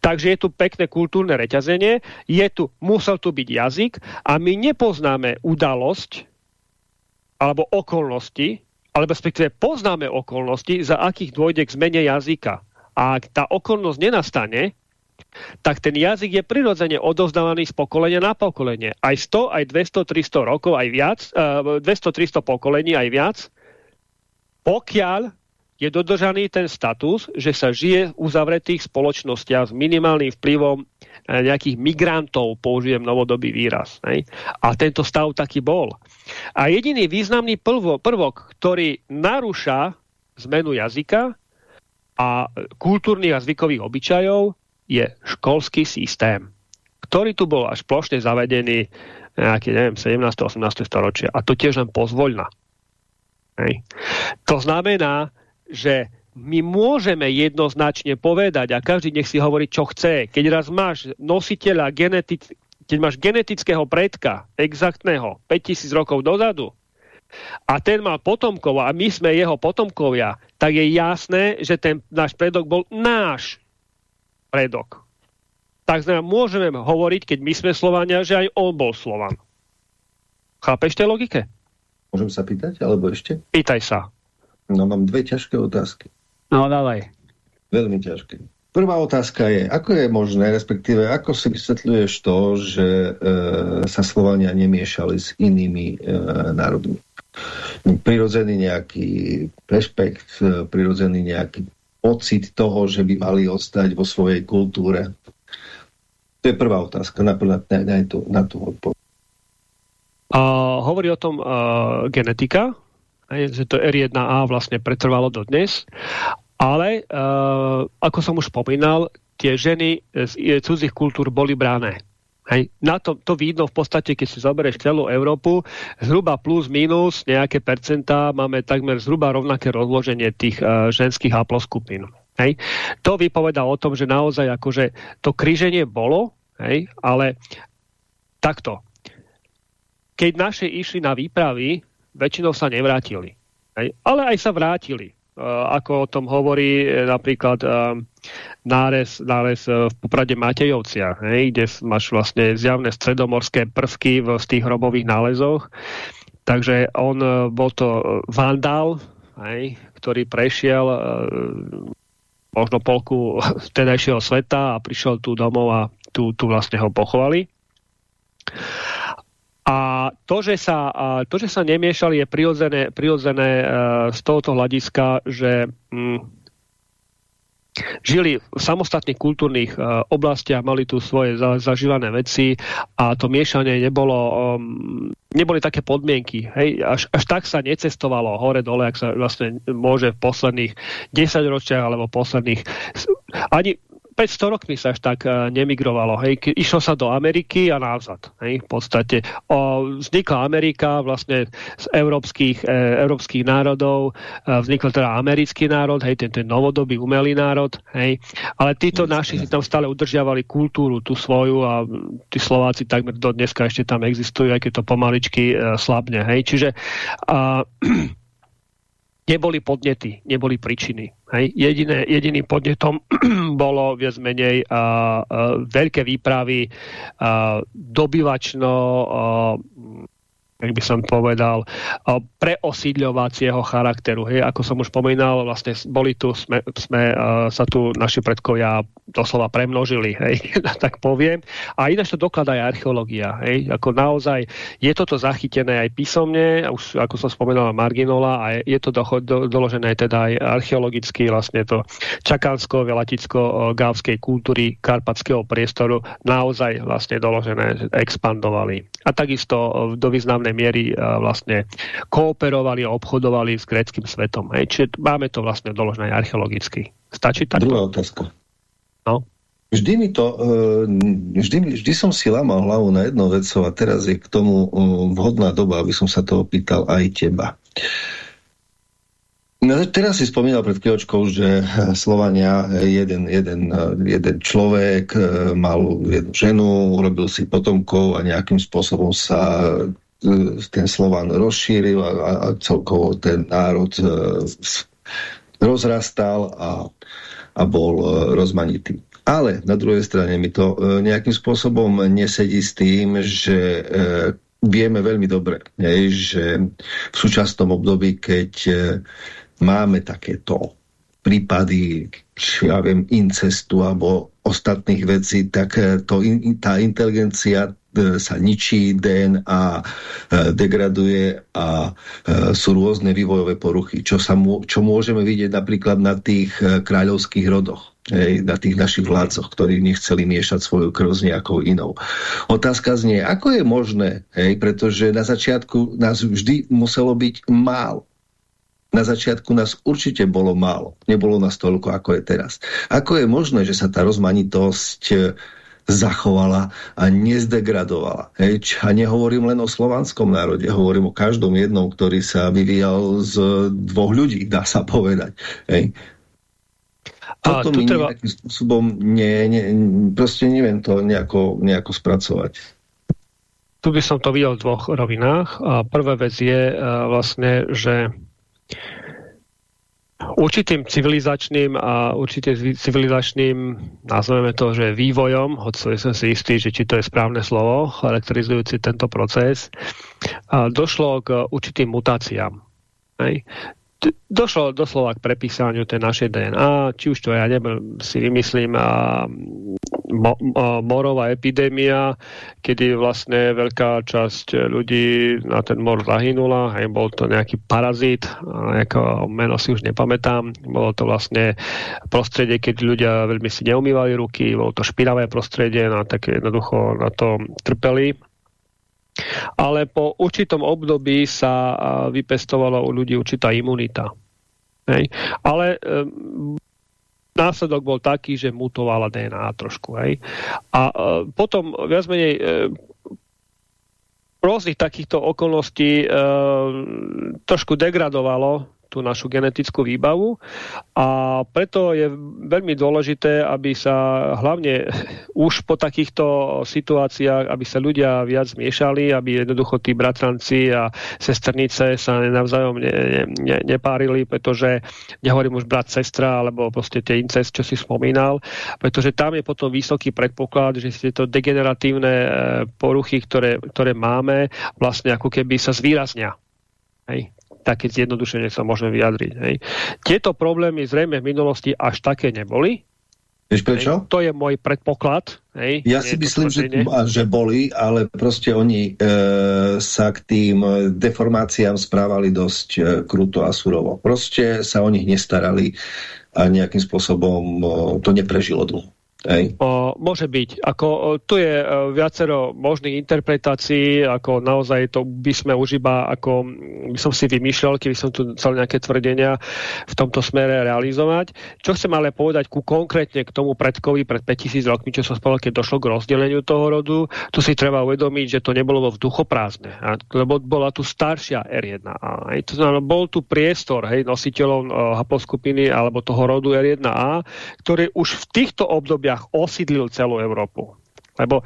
Takže je tu pekné kultúrne reťazenie, je tu, musel tu byť jazyk a my nepoznáme udalosť alebo okolnosti, alebo respektíve poznáme okolnosti, za akých dôjde k zmene jazyka. A ak tá okolnosť nenastane, tak ten jazyk je prirodzene odovzdávaný z pokolenia na pokolenie. Aj 100, aj 200, 300 rokov, aj viac, 200, eh, 300 pokolení, aj viac, pokiaľ je dodržaný ten status, že sa žije v uzavretých spoločnostiach s minimálnym vplyvom eh, nejakých migrantov, použijem novodobý výraz. Ne? A tento stav taký bol. A jediný významný prvok ktorý narúša zmenu jazyka a kultúrnych a zvykových obyčajov, je školský systém, ktorý tu bol až plošne zavedený nejaké, neviem, 17. 18. storočia. A to tiež len pozvoľna. Hej. To znamená, že my môžeme jednoznačne povedať a každý nech si hovorí, čo chce. Keď raz máš nositeľa genetic, keď máš genetického predka, exaktného, 5000 rokov dozadu, a ten mal potomkov a my sme jeho potomkovia, tak je jasné, že ten náš predok bol náš predok. Tak znamená, môžeme hovoriť, keď my sme Slovania, že aj on bol Slovan. Chápeš tej logike? Môžem sa pýtať, alebo ešte? Pýtaj sa. No mám dve ťažké otázky. No dávaj. Veľmi ťažké. Prvá otázka je, ako je možné, respektíve ako si vysvetľuješ to, že e, sa Slovania nemiešali s inými e, národmi? Prirodzený nejaký rešpekt, e, prirodzený nejaký pocit toho, že by mali ostať vo svojej kultúre. To je prvá otázka, na, na, na, tú, na tú odpoveď. hovorí o tom uh, genetika, že to R1A vlastne pretrvalo dodnes. Ale, uh, ako som už spomínal, tie ženy z cudzích kultúr boli bráne. Hej. Na to, to vidno v podstate, keď si zoberieš celú Európu, zhruba plus minus nejaké percentá, máme takmer zhruba rovnaké rozloženie tých uh, ženských haploskupín. Hej. To vypoveda o tom, že naozaj akože to kríženie bolo, hej, ale takto. Keď naše išli na výpravy, väčšinou sa nevrátili. Ale aj sa vrátili. Uh, ako o tom hovorí e, napríklad uh, nárez, nárez v Poprade Matejovcia, kde máš vlastne zjavné stredomorské prvky v, tých hrobových nálezoch. Takže on bol to vandál, ktorý prešiel možno polku vtedajšieho sveta a prišiel tu domov a tu, tu vlastne ho pochovali. A to, že sa, to, že sa nemiešali, je prirodzené, prirodzené uh, z tohoto hľadiska, že mm, žili v samostatných kultúrnych uh, oblastiach, mali tu svoje za, zažívané veci a to miešanie nebolo, um, neboli také podmienky. Hej? Až, až tak sa necestovalo hore-dole, ak sa vlastne môže v posledných 10 ročiach alebo posledných ani 500 rokmi sa až tak uh, nemigrovalo. Hej. Išlo sa do Ameriky a nazad. Hej. V podstate o, vznikla Amerika vlastne z európskych, e, európskych národov, e, vznikol teda americký národ, hej, ten, ten novodobý umelý národ, hej. Ale títo naši si tam stále udržiavali kultúru, tú svoju a tí Slováci takmer do dneska ešte tam existujú, aj keď to pomaličky e, slabne, hej. Čiže a, neboli podnety, neboli príčiny. Hej. Jediné, jediným podnetom bolo viac menej a, a, veľké výpravy dobyvačno a, jak by som povedal, preosídľovacieho charakteru. Hej, ako som už spomínal, vlastne boli tu, sme, sme sa tu naši predkovia doslova premnožili, hej, tak poviem. A ináč to dokladá aj archeológia. Hej, ako naozaj je toto zachytené aj písomne, už ako som spomínal Marginola, a je to do, do, doložené teda aj archeologicky, vlastne to čakansko velaticko gávskej kultúry karpatského priestoru naozaj vlastne doložené, expandovali. A takisto do významnej významnej miery vlastne kooperovali a obchodovali s gréckým svetom. Hej. Čiže máme to vlastne doložené archeologicky. Stačí tak? Druhá otázka. No? Vždy mi to, e, vždy, vždy som si lamal hlavu na jedno vecov a teraz je k tomu e, vhodná doba, aby som sa to opýtal aj teba. No, teraz si spomínal pred chvíľočkou, že Slovania, jeden, jeden, jeden človek e, mal jednu ženu, urobil si potomkov a nejakým spôsobom sa ten Slovan rozšíril a, a celkovo ten národ e, rozrastal a, a bol e, rozmanitý. Ale na druhej strane mi to e, nejakým spôsobom nesedí s tým, že vieme veľmi dobre, že v súčasnom období, keď máme takéto prípady, ja viem, incestu alebo ostatných vecí, tak to, tá inteligencia E, sa ničí, DNA e, degraduje a sú rôzne vývojové poruchy, čo, sa čo môžeme vidieť napríklad na tých kráľovských rodoch. Na tých našich vládcoch, ktorí nechceli miešať svoju krv s nejakou inou. Otázka znie, ako je možné, pretože na začiatku nás vždy muselo byť málo. Na začiatku nás určite bolo málo. Nebolo nás toľko, ako je teraz. Ako je možné, že sa tá rozmanitosť zachovala a nezdegradovala. Hej. A nehovorím len o slovanskom národe, hovorím o každom jednom, ktorý sa vyvíjal z dvoch ľudí, dá sa povedať. Hej. Toto mi treba... nejakým spôsobom nie, nie, proste neviem to nejako, nejako spracovať. Tu by som to videl v dvoch rovinách. A prvá vec je uh, vlastne, že určitým civilizačným a určite civilizačným, nazveme to, že vývojom, hoď som si istý, že či to je správne slovo, charakterizujúci tento proces, došlo k určitým mutáciám. Došlo doslova k prepísaniu tej našej DNA, či už to ja neviem, si vymyslím a, mo, morová epidémia, kedy vlastne veľká časť ľudí na ten mor zahynula, aj bol to nejaký parazit, nejaké meno si už nepamätám, bolo to vlastne prostredie, keď ľudia veľmi si neumývali ruky, bolo to špinavé prostredie, no tak jednoducho na to trpeli ale po určitom období sa vypestovala u ľudí určitá imunita. Hej. Ale um, následok bol taký, že mutovala DNA trošku. Hej. A uh, potom viac menej uh, rôznych takýchto okolností uh, trošku degradovalo tú našu genetickú výbavu a preto je veľmi dôležité, aby sa hlavne už po takýchto situáciách, aby sa ľudia viac miešali, aby jednoducho tí bratranci a sestrnice sa navzájom ne, ne, ne, nepárili, pretože nehovorím už brat, sestra, alebo proste tie incest, čo si spomínal, pretože tam je potom vysoký predpoklad, že tieto degeneratívne e, poruchy, ktoré, ktoré máme, vlastne ako keby sa zvýraznia. Hej také zjednodušenie sa môžeme vyjadriť. Hej. Tieto problémy zrejme v minulosti až také neboli. Vieš prečo? Hej, to je môj predpoklad. Hej, ja si myslím, že, že boli, ale proste oni e, sa k tým deformáciám správali dosť e, kruto a surovo. Proste sa o nich nestarali a nejakým spôsobom e, to neprežilo dlho. O, môže byť. Ako, tu je o, viacero možných interpretácií, ako naozaj to by sme už iba, ako by som si vymýšľal, keby som tu chcel nejaké tvrdenia v tomto smere realizovať. Čo chcem ale povedať ku konkrétne k tomu predkovi pred 5000 rokmi, čo som spomenul, keď došlo k rozdeleniu toho rodu, tu si treba uvedomiť, že to nebolo vo vzduchoprázdne, a, lebo bola tu staršia R1A. Hej. To znamená, bol tu priestor hej, nositeľom haploskupiny alebo toho rodu R1A, ktorý už v týchto obdobiach obdobiach osídlil celú Európu. Lebo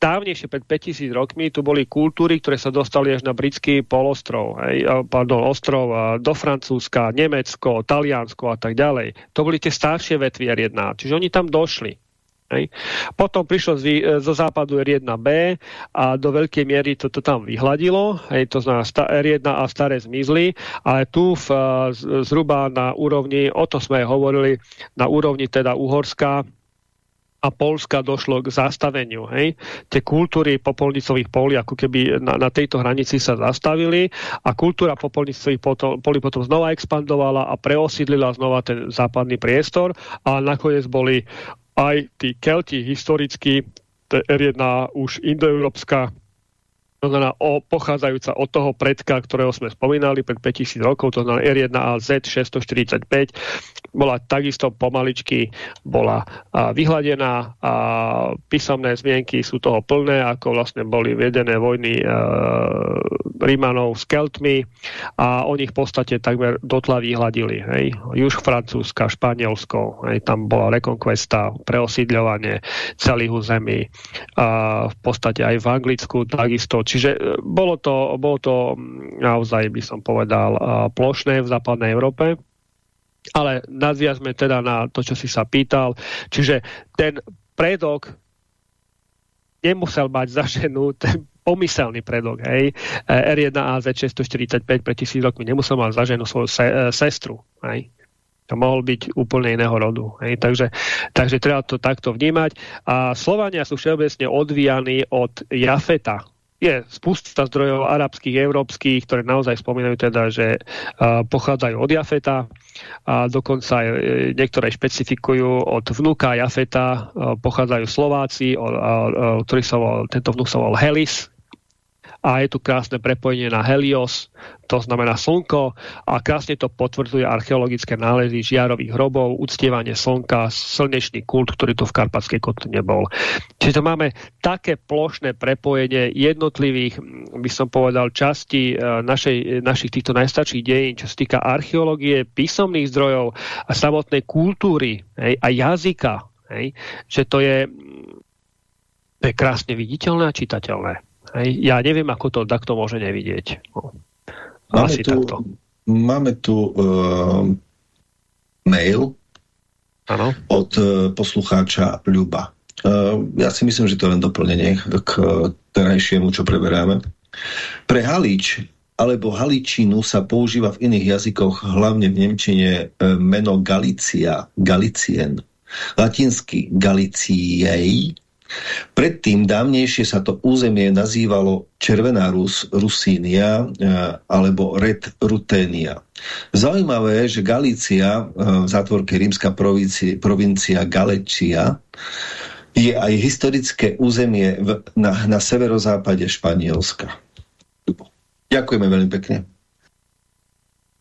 dávnejšie, pred 5000 rokmi, tu boli kultúry, ktoré sa dostali až na britský polostrov, hej, pardon, ostrov do Francúzska, Nemecko, Taliansko a tak ďalej. To boli tie staršie vetvy R1, čiže oni tam došli. Potom prišlo z, zo západu R1B a do veľkej miery to tam vyhladilo, to znamená R1 a staré zmizli, ale tu v, zhruba na úrovni, o to sme hovorili, na úrovni teda Uhorska, a Polska došlo k zastaveniu. Hej. Tie kultúry popolnicových polí ako keby na, na tejto hranici sa zastavili a kultúra popolnicových polí potom znova expandovala a preosídlila znova ten západný priestor a nakoniec boli aj tí Kelti historicky, R1 už indoeurópska znamená o, pochádzajúca od toho predka, ktorého sme spomínali pred 5000 rokov, to znamená R1A Z645, bola takisto pomaličky bola a, vyhladená a písomné zmienky sú toho plné, ako vlastne boli vedené vojny a, Rímanov s Keltmi a oni v podstate takmer dotla vyhladili. Hej. Juž Francúzska, Španielsko, hej, tam bola rekonkvesta, preosídľovanie celých území a v podstate aj v Anglicku takisto Čiže e, bolo to, bolo to naozaj, by som povedal, plošné v západnej Európe. Ale nadviazme teda na to, čo si sa pýtal. Čiže ten predok nemusel mať za ženu ten pomyselný predok, hej. E, R1A Z645 pre tisíc rokmi nemusel mať za ženu svoju se, e, sestru, hej. To mohol byť úplne iného rodu. Takže, takže treba to takto vnímať. A Slovania sú všeobecne odvíjani od Jafeta, je spústa zdrojov arabských, európskych, ktoré naozaj spomínajú teda, že pochádzajú od Jafeta a dokonca aj e, niektoré špecifikujú od vnúka Jafeta, pochádzajú Slováci, o, uh, ktorý sa volal, tento vnúk sa volal Helis, a je tu krásne prepojenie na Helios, to znamená slnko a krásne to potvrdzuje archeologické nálezy žiarových hrobov, uctievanie slnka, slnečný kult, ktorý tu v Karpatskej kotline nebol. Čiže to máme také plošné prepojenie jednotlivých, by som povedal, častí e, našej, našich týchto najstarších dejín, čo sa týka archeológie, písomných zdrojov a samotnej kultúry hej, a jazyka, hej, že to je, to je krásne viditeľné a čitateľné. Hej. Ja neviem, ako to takto môže nevidieť. No. Máme, Asi tu, takto. máme tu uh, mail ano. od uh, poslucháča Ľuba. Uh, ja si myslím, že to je len doplnenie k uh, terajšiemu, čo preberáme. Pre Halič alebo Haličinu sa používa v iných jazykoch, hlavne v Nemčine, meno Galicia, Galicien. Latinsky Galiciej Predtým dávnejšie sa to územie nazývalo Červená Rus, Rusínia e, alebo Red Ruténia. Zaujímavé je, že Galícia, e, v zátvorke rímska provincia, provincia Galecia, je aj historické územie v, na, na severozápade Španielska. Ďakujeme veľmi pekne.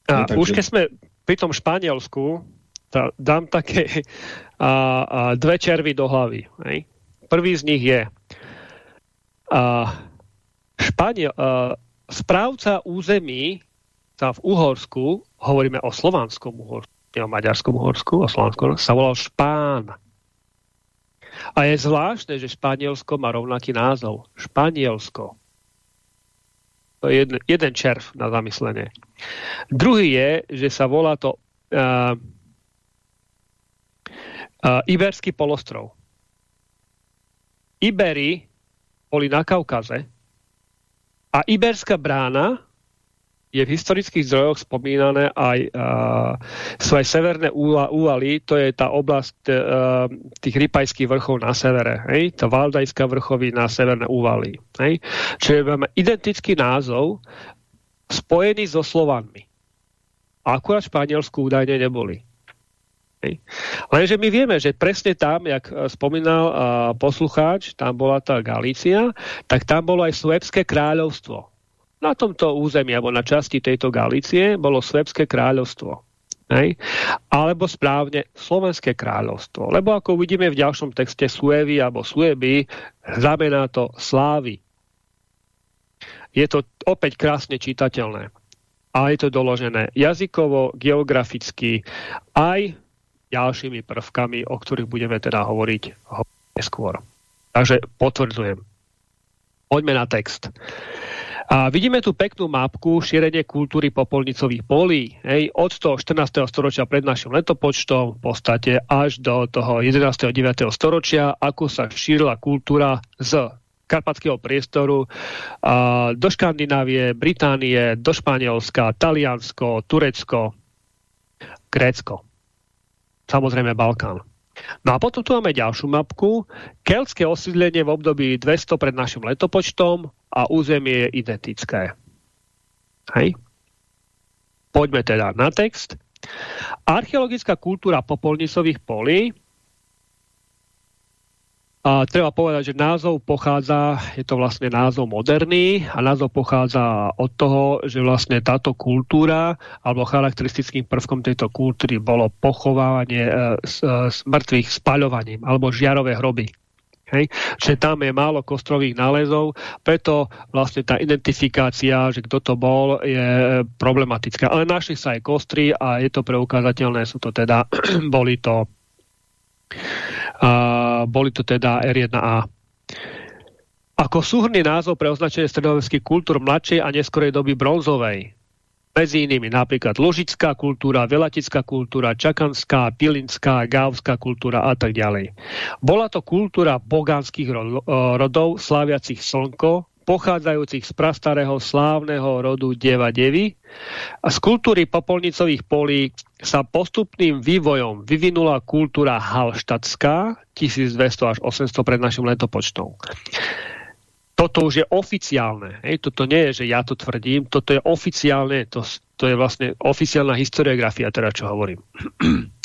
A no, takže... už keď sme pri tom Španielsku, dám také a, a, dve červy do hlavy. Hej? Prvý z nich je uh, Španiel, uh, správca území sa v Uhorsku, hovoríme o slovanskom Uhorsku, o maďarskom Uhorsku, o slovanskom, sa volal Špán. A je zvláštne, že Španielsko má rovnaký názov. Španielsko. To je jeden, jeden červ na zamyslenie. Druhý je, že sa volá to uh, uh, Iberský polostrov. Ibery boli na Kaukaze a Iberská brána je v historických zdrojoch spomínané aj uh, svoje severné úvaly, to je tá oblasť uh, tých rypajských vrchov na severe, hej? tá Valdajská vrchovina, severné úvaly. Hej? Čiže máme identický názov spojený so Slovanmi. A akurát v Španielsku údajne neboli. Hej. Lenže my vieme, že presne tam, jak e, spomínal uh, poslucháč, tam bola tá Galícia, tak tam bolo aj Svebské kráľovstvo. Na tomto území, alebo na časti tejto Galície, bolo Svebské kráľovstvo. Hej? Alebo správne Slovenské kráľovstvo. Lebo ako uvidíme v ďalšom texte Suevy alebo Sueby, znamená to slávy. Je to opäť krásne čitateľné. A je to doložené jazykovo, geograficky, aj ďalšími prvkami, o ktorých budeme teda hovoriť neskôr. Takže potvrdzujem. Poďme na text. A vidíme tu peknú mapku šírenie kultúry popolnicových polí. Hej, od toho 14. storočia pred našim letopočtom v podstate až do toho 11. 9. storočia, ako sa šírila kultúra z karpatského priestoru a do Škandinávie, Británie, do Španielska, Taliansko, Turecko, Grécko samozrejme Balkán. No a potom tu máme ďalšiu mapku. Keltské osídlenie v období 200 pred našim letopočtom a územie je identické. Hej. Poďme teda na text. Archeologická kultúra popolnicových polí a treba povedať, že názov pochádza, je to vlastne názov moderný a názov pochádza od toho, že vlastne táto kultúra alebo charakteristickým prvkom tejto kultúry bolo pochovávanie e, smrtvých e, spaľovaním alebo žiarové hroby. Hej? Čiže tam je málo kostrových nálezov, preto vlastne tá identifikácia, že kto to bol, je problematická. Ale našli sa aj kostry a je to preukázateľné, sú to teda, boli to a boli to teda R1A. Ako súhrný názov pre označenie stredoveckých kultúr mladšej a neskorej doby bronzovej. Medzi inými napríklad ložická kultúra, velatická kultúra, čakanská, pilinská, gávská kultúra a tak ďalej. Bola to kultúra bogánskych rodov, sláviacich slnko, pochádzajúcich z prastarého slávneho rodu Deva Devy a z kultúry popolnicových polí sa postupným vývojom vyvinula kultúra halštatská 1200 až 800 pred našim letopočtom. Toto už je oficiálne. Hej? Toto nie je, že ja to tvrdím, toto je oficiálne, to, to je vlastne oficiálna historiografia, teda čo hovorím.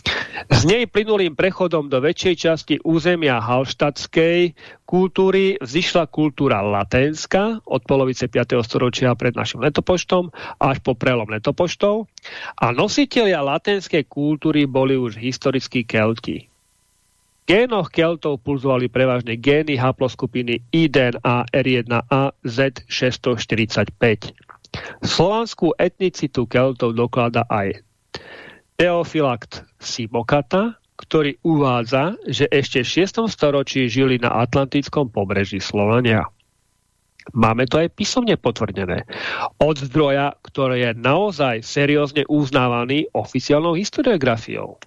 S nej plynulým prechodom do väčšej časti územia halštatskej kultúry vzýšla kultúra laténska od polovice 5. storočia pred našim letopočtom až po prelom letopočtov a nositelia laténskej kultúry boli už historickí Kelti. Génoch Keltov pulzovali prevažne gény haploskupiny IDNA R1A Z645. Slovanskú etnicitu Keltov doklada aj Teofilakt Simokata, ktorý uvádza, že ešte v 6. storočí žili na Atlantickom pobreží Slovania. Máme to aj písomne potvrdené. Od zdroja, ktorý je naozaj seriózne uznávaný oficiálnou historiografiou.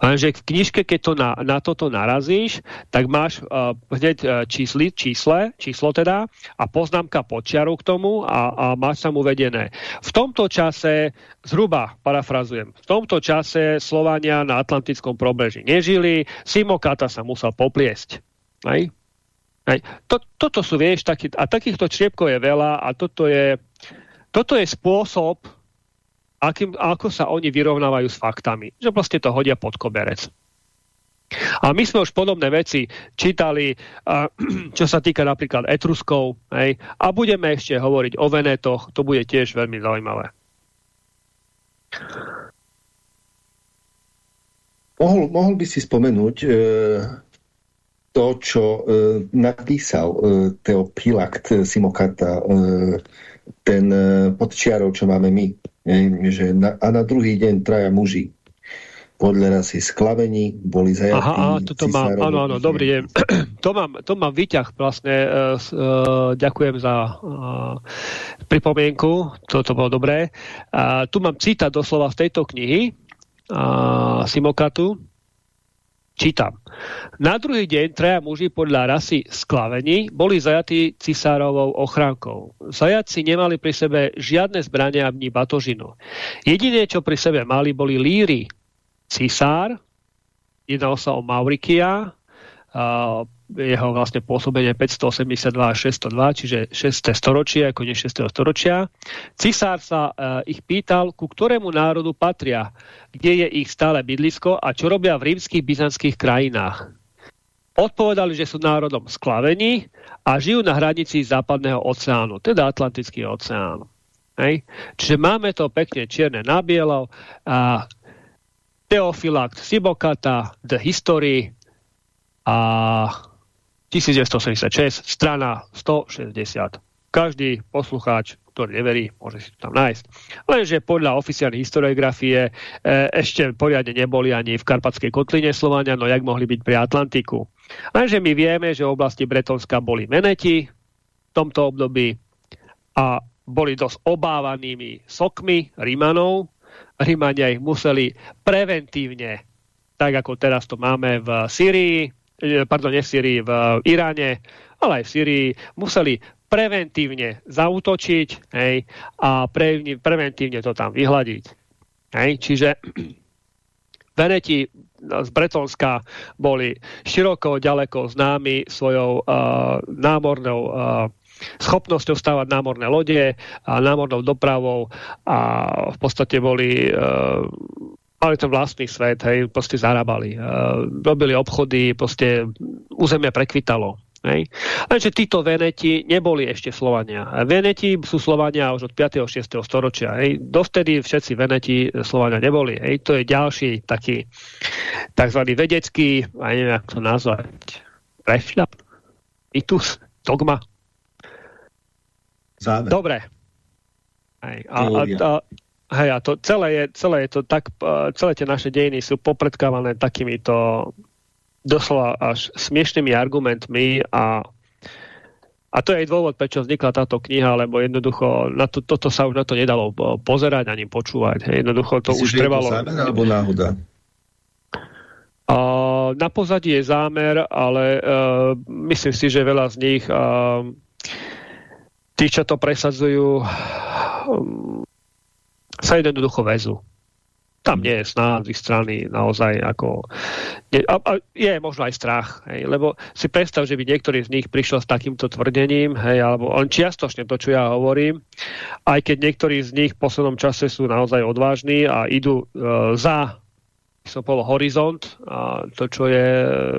Lenže v knižke, keď to na, na toto narazíš, tak máš uh, hneď uh, čísli, čísle, číslo teda a poznámka počiaru k tomu a, a máš tam uvedené. V tomto čase, zhruba parafrazujem, v tomto čase Slovania na Atlantickom probeží nežili, Simokata sa musel popliesť. Hej? Hej. To, toto sú, vieš, taký, a takýchto čriepkov je veľa a toto je, toto je spôsob, akým, ako sa oni vyrovnávajú s faktami. Že proste to hodia pod koberec. A my sme už podobné veci čítali, čo sa týka napríklad Etruskov, hej, a budeme ešte hovoriť o Venetoch, to bude tiež veľmi zaujímavé. Mohol, mohol by si spomenúť e, to, čo e, napísal e, Teopilakt Simokata, e, ten e, podčiarov, čo máme my že na, a na druhý deň traja muži podľa rasy sklavení, boli zajatí. Aha, toto mám, áno, áno, dobrý deň. to, mám, to mám výťah vlastne, uh, uh, ďakujem za uh, pripomienku, toto bolo dobré. Uh, tu mám citát doslova z tejto knihy uh, Simokatu, Čítam. Na druhý deň traja muži podľa rasy sklavení boli zajatí cisárovou ochránkou. Zajaci nemali pri sebe žiadne zbrania ani batožinu. Jediné, čo pri sebe mali, boli líry. Cisár, jednal sa o Maurikia, jeho vlastne pôsobenie 582 až 602, čiže 6. storočie, ako nie 6. storočia. Cisár sa uh, ich pýtal, ku ktorému národu patria, kde je ich stále bydlisko a čo robia v rímskych byzantských krajinách. Odpovedali, že sú národom sklavení a žijú na hranici západného oceánu, teda Atlantický oceán. Hej. Čiže máme to pekne čierne na bielo. A Teofilakt Sibokata, The History a 1986, strana 160. Každý poslucháč, ktorý neverí, môže si to tam nájsť. Lenže podľa oficiálnej historiografie e, ešte poriadne neboli ani v Karpatskej kotline Slovania, no jak mohli byť pri Atlantiku. Lenže my vieme, že v oblasti Bretonska boli meneti v tomto období a boli dosť obávanými sokmi Rímanov. Rímania ich museli preventívne, tak ako teraz to máme v Syrii, pardon, nie v Syrii, v Iráne, ale aj v Syrii, museli preventívne zautočiť hej, a pre, preventívne to tam vyhľadiť. Hej, čiže Veneti z Bretonska boli široko, ďaleko známi svojou uh, námornou uh, schopnosťou stávať námorné lode a námornou dopravou a v podstate boli uh, mali ten vlastný svet, hej, proste zarábali. Uh, robili obchody, proste územie prekvitalo. Hej. Lenže títo Veneti neboli ešte Slovania. Veneti sú Slovania už od 5. a 6. storočia. Hej. Dovtedy všetci Veneti Slovania neboli. Hej. To je ďalší taký tzv. vedecký, aj neviem, ako to nazvať, prešľap, itus, dogma. Záver. Dobre. Hej. A, a, a, hej, a to celé je, celé je to tak, celé tie naše dejiny sú popredkávané takýmito doslova až smiešnými argumentmi a a to je aj dôvod, prečo vznikla táto kniha, lebo jednoducho na to, toto sa už na to nedalo pozerať ani počúvať. Jednoducho to Myslíš, už trebalo... zámer alebo náhoda? Uh, na pozadí je zámer, ale uh, myslím si, že veľa z nich uh, tí, čo to presadzujú, um, sa jednoducho väzu tam nie je sná z ich strany naozaj ako... Nie, a, a je možno aj strach, hej, lebo si predstav, že by niektorý z nich prišiel s takýmto tvrdením, hej, alebo len čiastočne to, čo ja hovorím, aj keď niektorí z nich v poslednom čase sú naozaj odvážni a idú e, za som povedal, horizont a to, čo je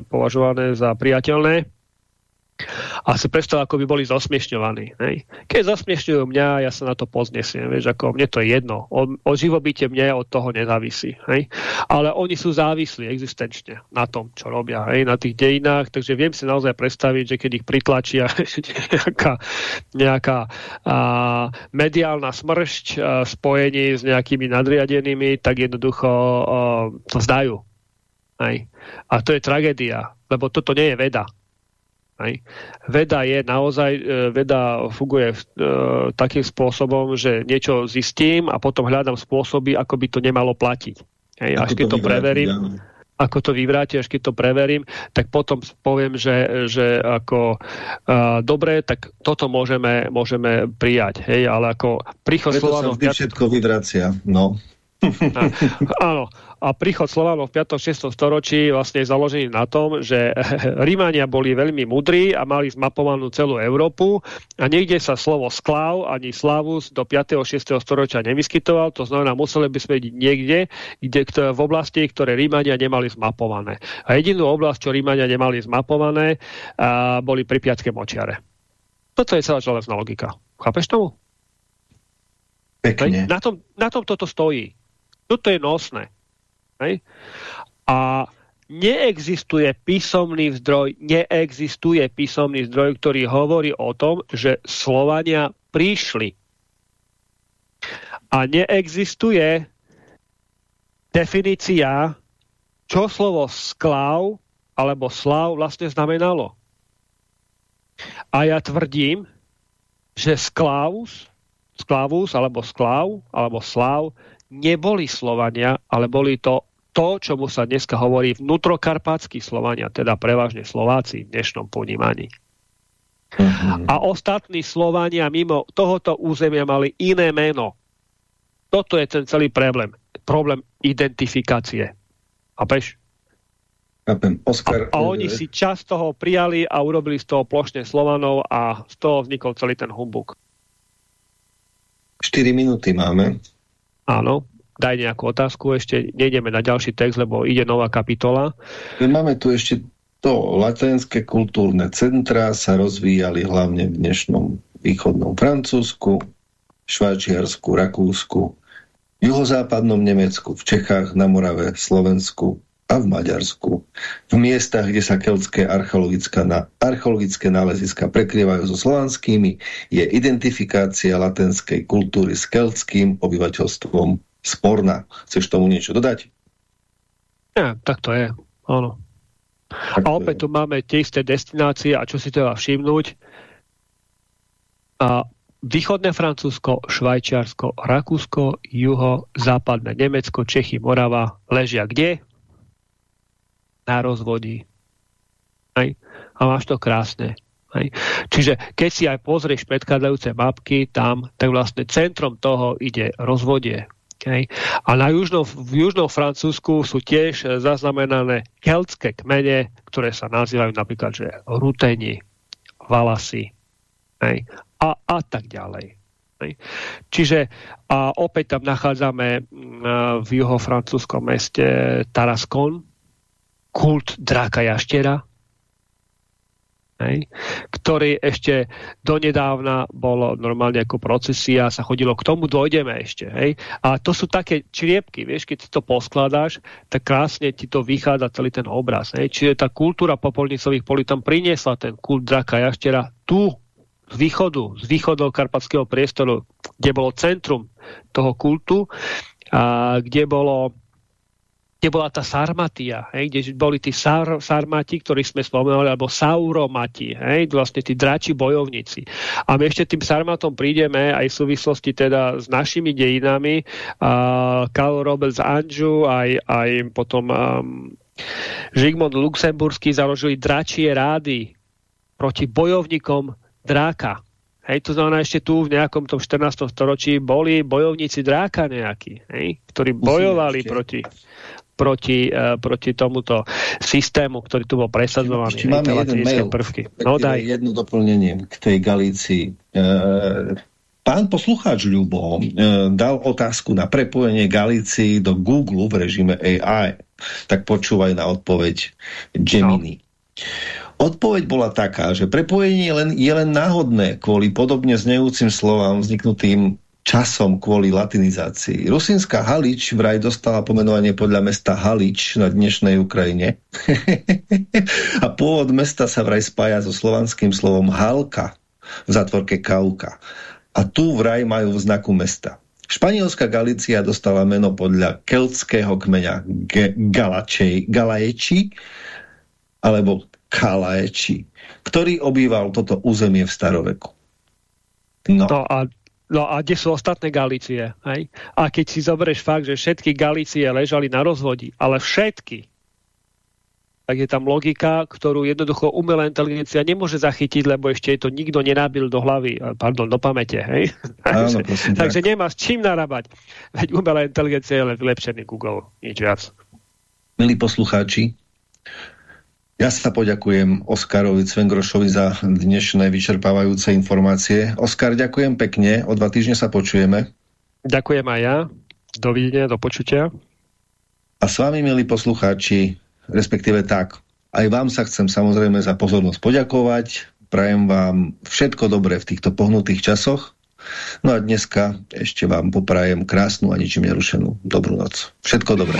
považované za priateľné, a si predstav, ako by boli zosmiešňovaní. Hej. Keď zosmiešňujú mňa, ja sa na to poznesiem, vieš, ako mne to je jedno. O, o živobytie mne od toho nezávisí. Hej. Ale oni sú závislí existenčne na tom, čo robia, hej, na tých dejinách, takže viem si naozaj predstaviť, že keď ich pritlačia nejaká, nejaká a, mediálna smršť a, spojení s nejakými nadriadenými, tak jednoducho a, to zdajú. Hej. A to je tragédia, lebo toto nie je veda. Hej. Veda je naozaj, e, veda funguje e, takým spôsobom, že niečo zistím a potom hľadám spôsoby, ako by to nemalo platiť. Hej. Až keď to, to preverím, ako to vyvráti, až keď to preverím, tak potom poviem, že, že ako uh, dobre, tak toto môžeme, môžeme prijať. Hej. Ale ako príchod Preto sa vždy všetko vyvracia. No. Áno, a príchod Slovanov v 5. 6. storočí vlastne je založený na tom, že Rímania boli veľmi mudrí a mali zmapovanú celú Európu a niekde sa slovo sklav ani slavus do 5. 6. storočia nevyskytoval, to znamená, museli by sme niekde, kde, v oblasti, ktoré Rímania nemali zmapované. A jedinú oblasť, čo Rímania nemali zmapované, a boli pripiatské močiare. Toto je celá železná logika. Chápeš tomu? Pekne. Na tom, na tom toto stojí. Toto je nosné. Hej? A neexistuje písomný zdroj, neexistuje písomný zdroj, ktorý hovorí o tom, že Slovania prišli. A neexistuje definícia, čo slovo sklav alebo slav vlastne znamenalo. A ja tvrdím, že sklavus, sklavus alebo sklav alebo slav neboli Slovania, ale boli to to, čomu sa dneska hovorí vnútrokarpátsky Slovania, teda prevažne Slováci v dnešnom ponímaní. Uh-huh. A ostatní Slovania mimo tohoto územia mali iné meno. Toto je ten celý problém. Problém identifikácie. A peš? Chápem. Oscar, a, a oni si čas toho prijali a urobili z toho plošne Slovanov a z toho vznikol celý ten humbuk. 4 minúty máme. Áno, daj nejakú otázku, ešte nejdeme na ďalší text, lebo ide nová kapitola. Máme tu ešte to, latenské kultúrne centra sa rozvíjali hlavne v dnešnom východnom Francúzsku, Švajčiarsku, Rakúsku, juhozápadnom Nemecku, v Čechách, na Morave, Slovensku, a v Maďarsku. V miestach, kde sa keltské archeologické náleziska prekrývajú so slovanskými, je identifikácia latenskej kultúry s keltským obyvateľstvom sporná. Chceš tomu niečo dodať? Ja, tak to je. Áno. a opäť tu máme tie isté destinácie a čo si treba všimnúť. A východné Francúzsko, Švajčiarsko, Rakúsko, juho, západné Nemecko, Čechy, Morava ležia kde? Na rozvodí. Hej. A máš to krásne. Hej. Čiže keď si aj pozrieš predchádzajúce mapky tam, tak vlastne centrom toho ide rozvodie. Hej. A na južnom, v južnom Francúzsku sú tiež zaznamenané keltské kmene, ktoré sa nazývajú napríklad že Ruteni, Valasy hej. A, a tak ďalej. Čiže a opäť tam nachádzame v juho-francúzskom meste Tarascon, kult dráka jaštera, hej, ktorý ešte donedávna bolo normálne ako procesia, sa chodilo, k tomu dojdeme ešte. Hej. A to sú také čriepky, vieš, keď si to poskladáš, tak krásne ti to vychádza celý ten obraz. Hej. Čiže tá kultúra popolnicových polí tam priniesla ten kult draka jaštera tu z východu, z východov karpatského priestoru, kde bolo centrum toho kultu, a kde bolo kde bola tá Sarmatia, hej, kde boli tí sar, Sarmati, ktorých sme spomenuli, alebo Sauromati, hej, vlastne tí drači bojovníci. A my ešte tým Sarmatom prídeme aj v súvislosti teda s našimi dejinami. Uh, Karl Robert z Anžu, aj, aj potom um, Žigmund Luxemburský založili dračie rády proti bojovníkom dráka. Hej, to znamená, ešte tu v nejakom tom 14. storočí boli bojovníci dráka nejakí, hej, ktorí bojovali proti, proti, uh, proti tomuto systému, ktorý tu bol presadzovaný. Ešte máme jeden mail, prvky. No, daj. jedno doplnenie k tej Galícii. Uh, pán poslucháč Ľubo uh, dal otázku na prepojenie Galícii do Google v režime AI. Tak počúvaj na odpoveď Gemini. No. Odpoveď bola taká, že prepojenie len, je len náhodné kvôli podobne znejúcim slovám vzniknutým časom kvôli latinizácii. Rusinská Halič vraj dostala pomenovanie podľa mesta Halič na dnešnej Ukrajine. a pôvod mesta sa vraj spája so slovanským slovom Halka v zatvorke Kauka. A tu vraj majú v znaku mesta. Španielská Galícia dostala meno podľa keltského kmeňa Galačej, Galaječi alebo Kalaeči, ktorý obýval toto územie v staroveku. No. no a No a kde sú ostatné Galície? Hej? A keď si zoberieš fakt, že všetky Galície ležali na rozvodí, ale všetky, tak je tam logika, ktorú jednoducho umelá inteligencia nemôže zachytiť, lebo ešte to nikto nenábil do hlavy, pardon, do pamäte. Hej? Áno, takže, tak. takže nemá s čím narábať. Veď umelá inteligencia je len vylepšený Google, nič viac. Milí poslucháči, ja sa poďakujem Oskarovi Cvengrošovi za dnešné vyčerpávajúce informácie. Oskar, ďakujem pekne. O dva týždne sa počujeme. Ďakujem aj ja. Dovidenia, do počutia. A s vami, milí poslucháči, respektíve tak, aj vám sa chcem samozrejme za pozornosť poďakovať. Prajem vám všetko dobré v týchto pohnutých časoch. No a dneska ešte vám poprajem krásnu a ničím nerušenú dobrú noc. Všetko dobré.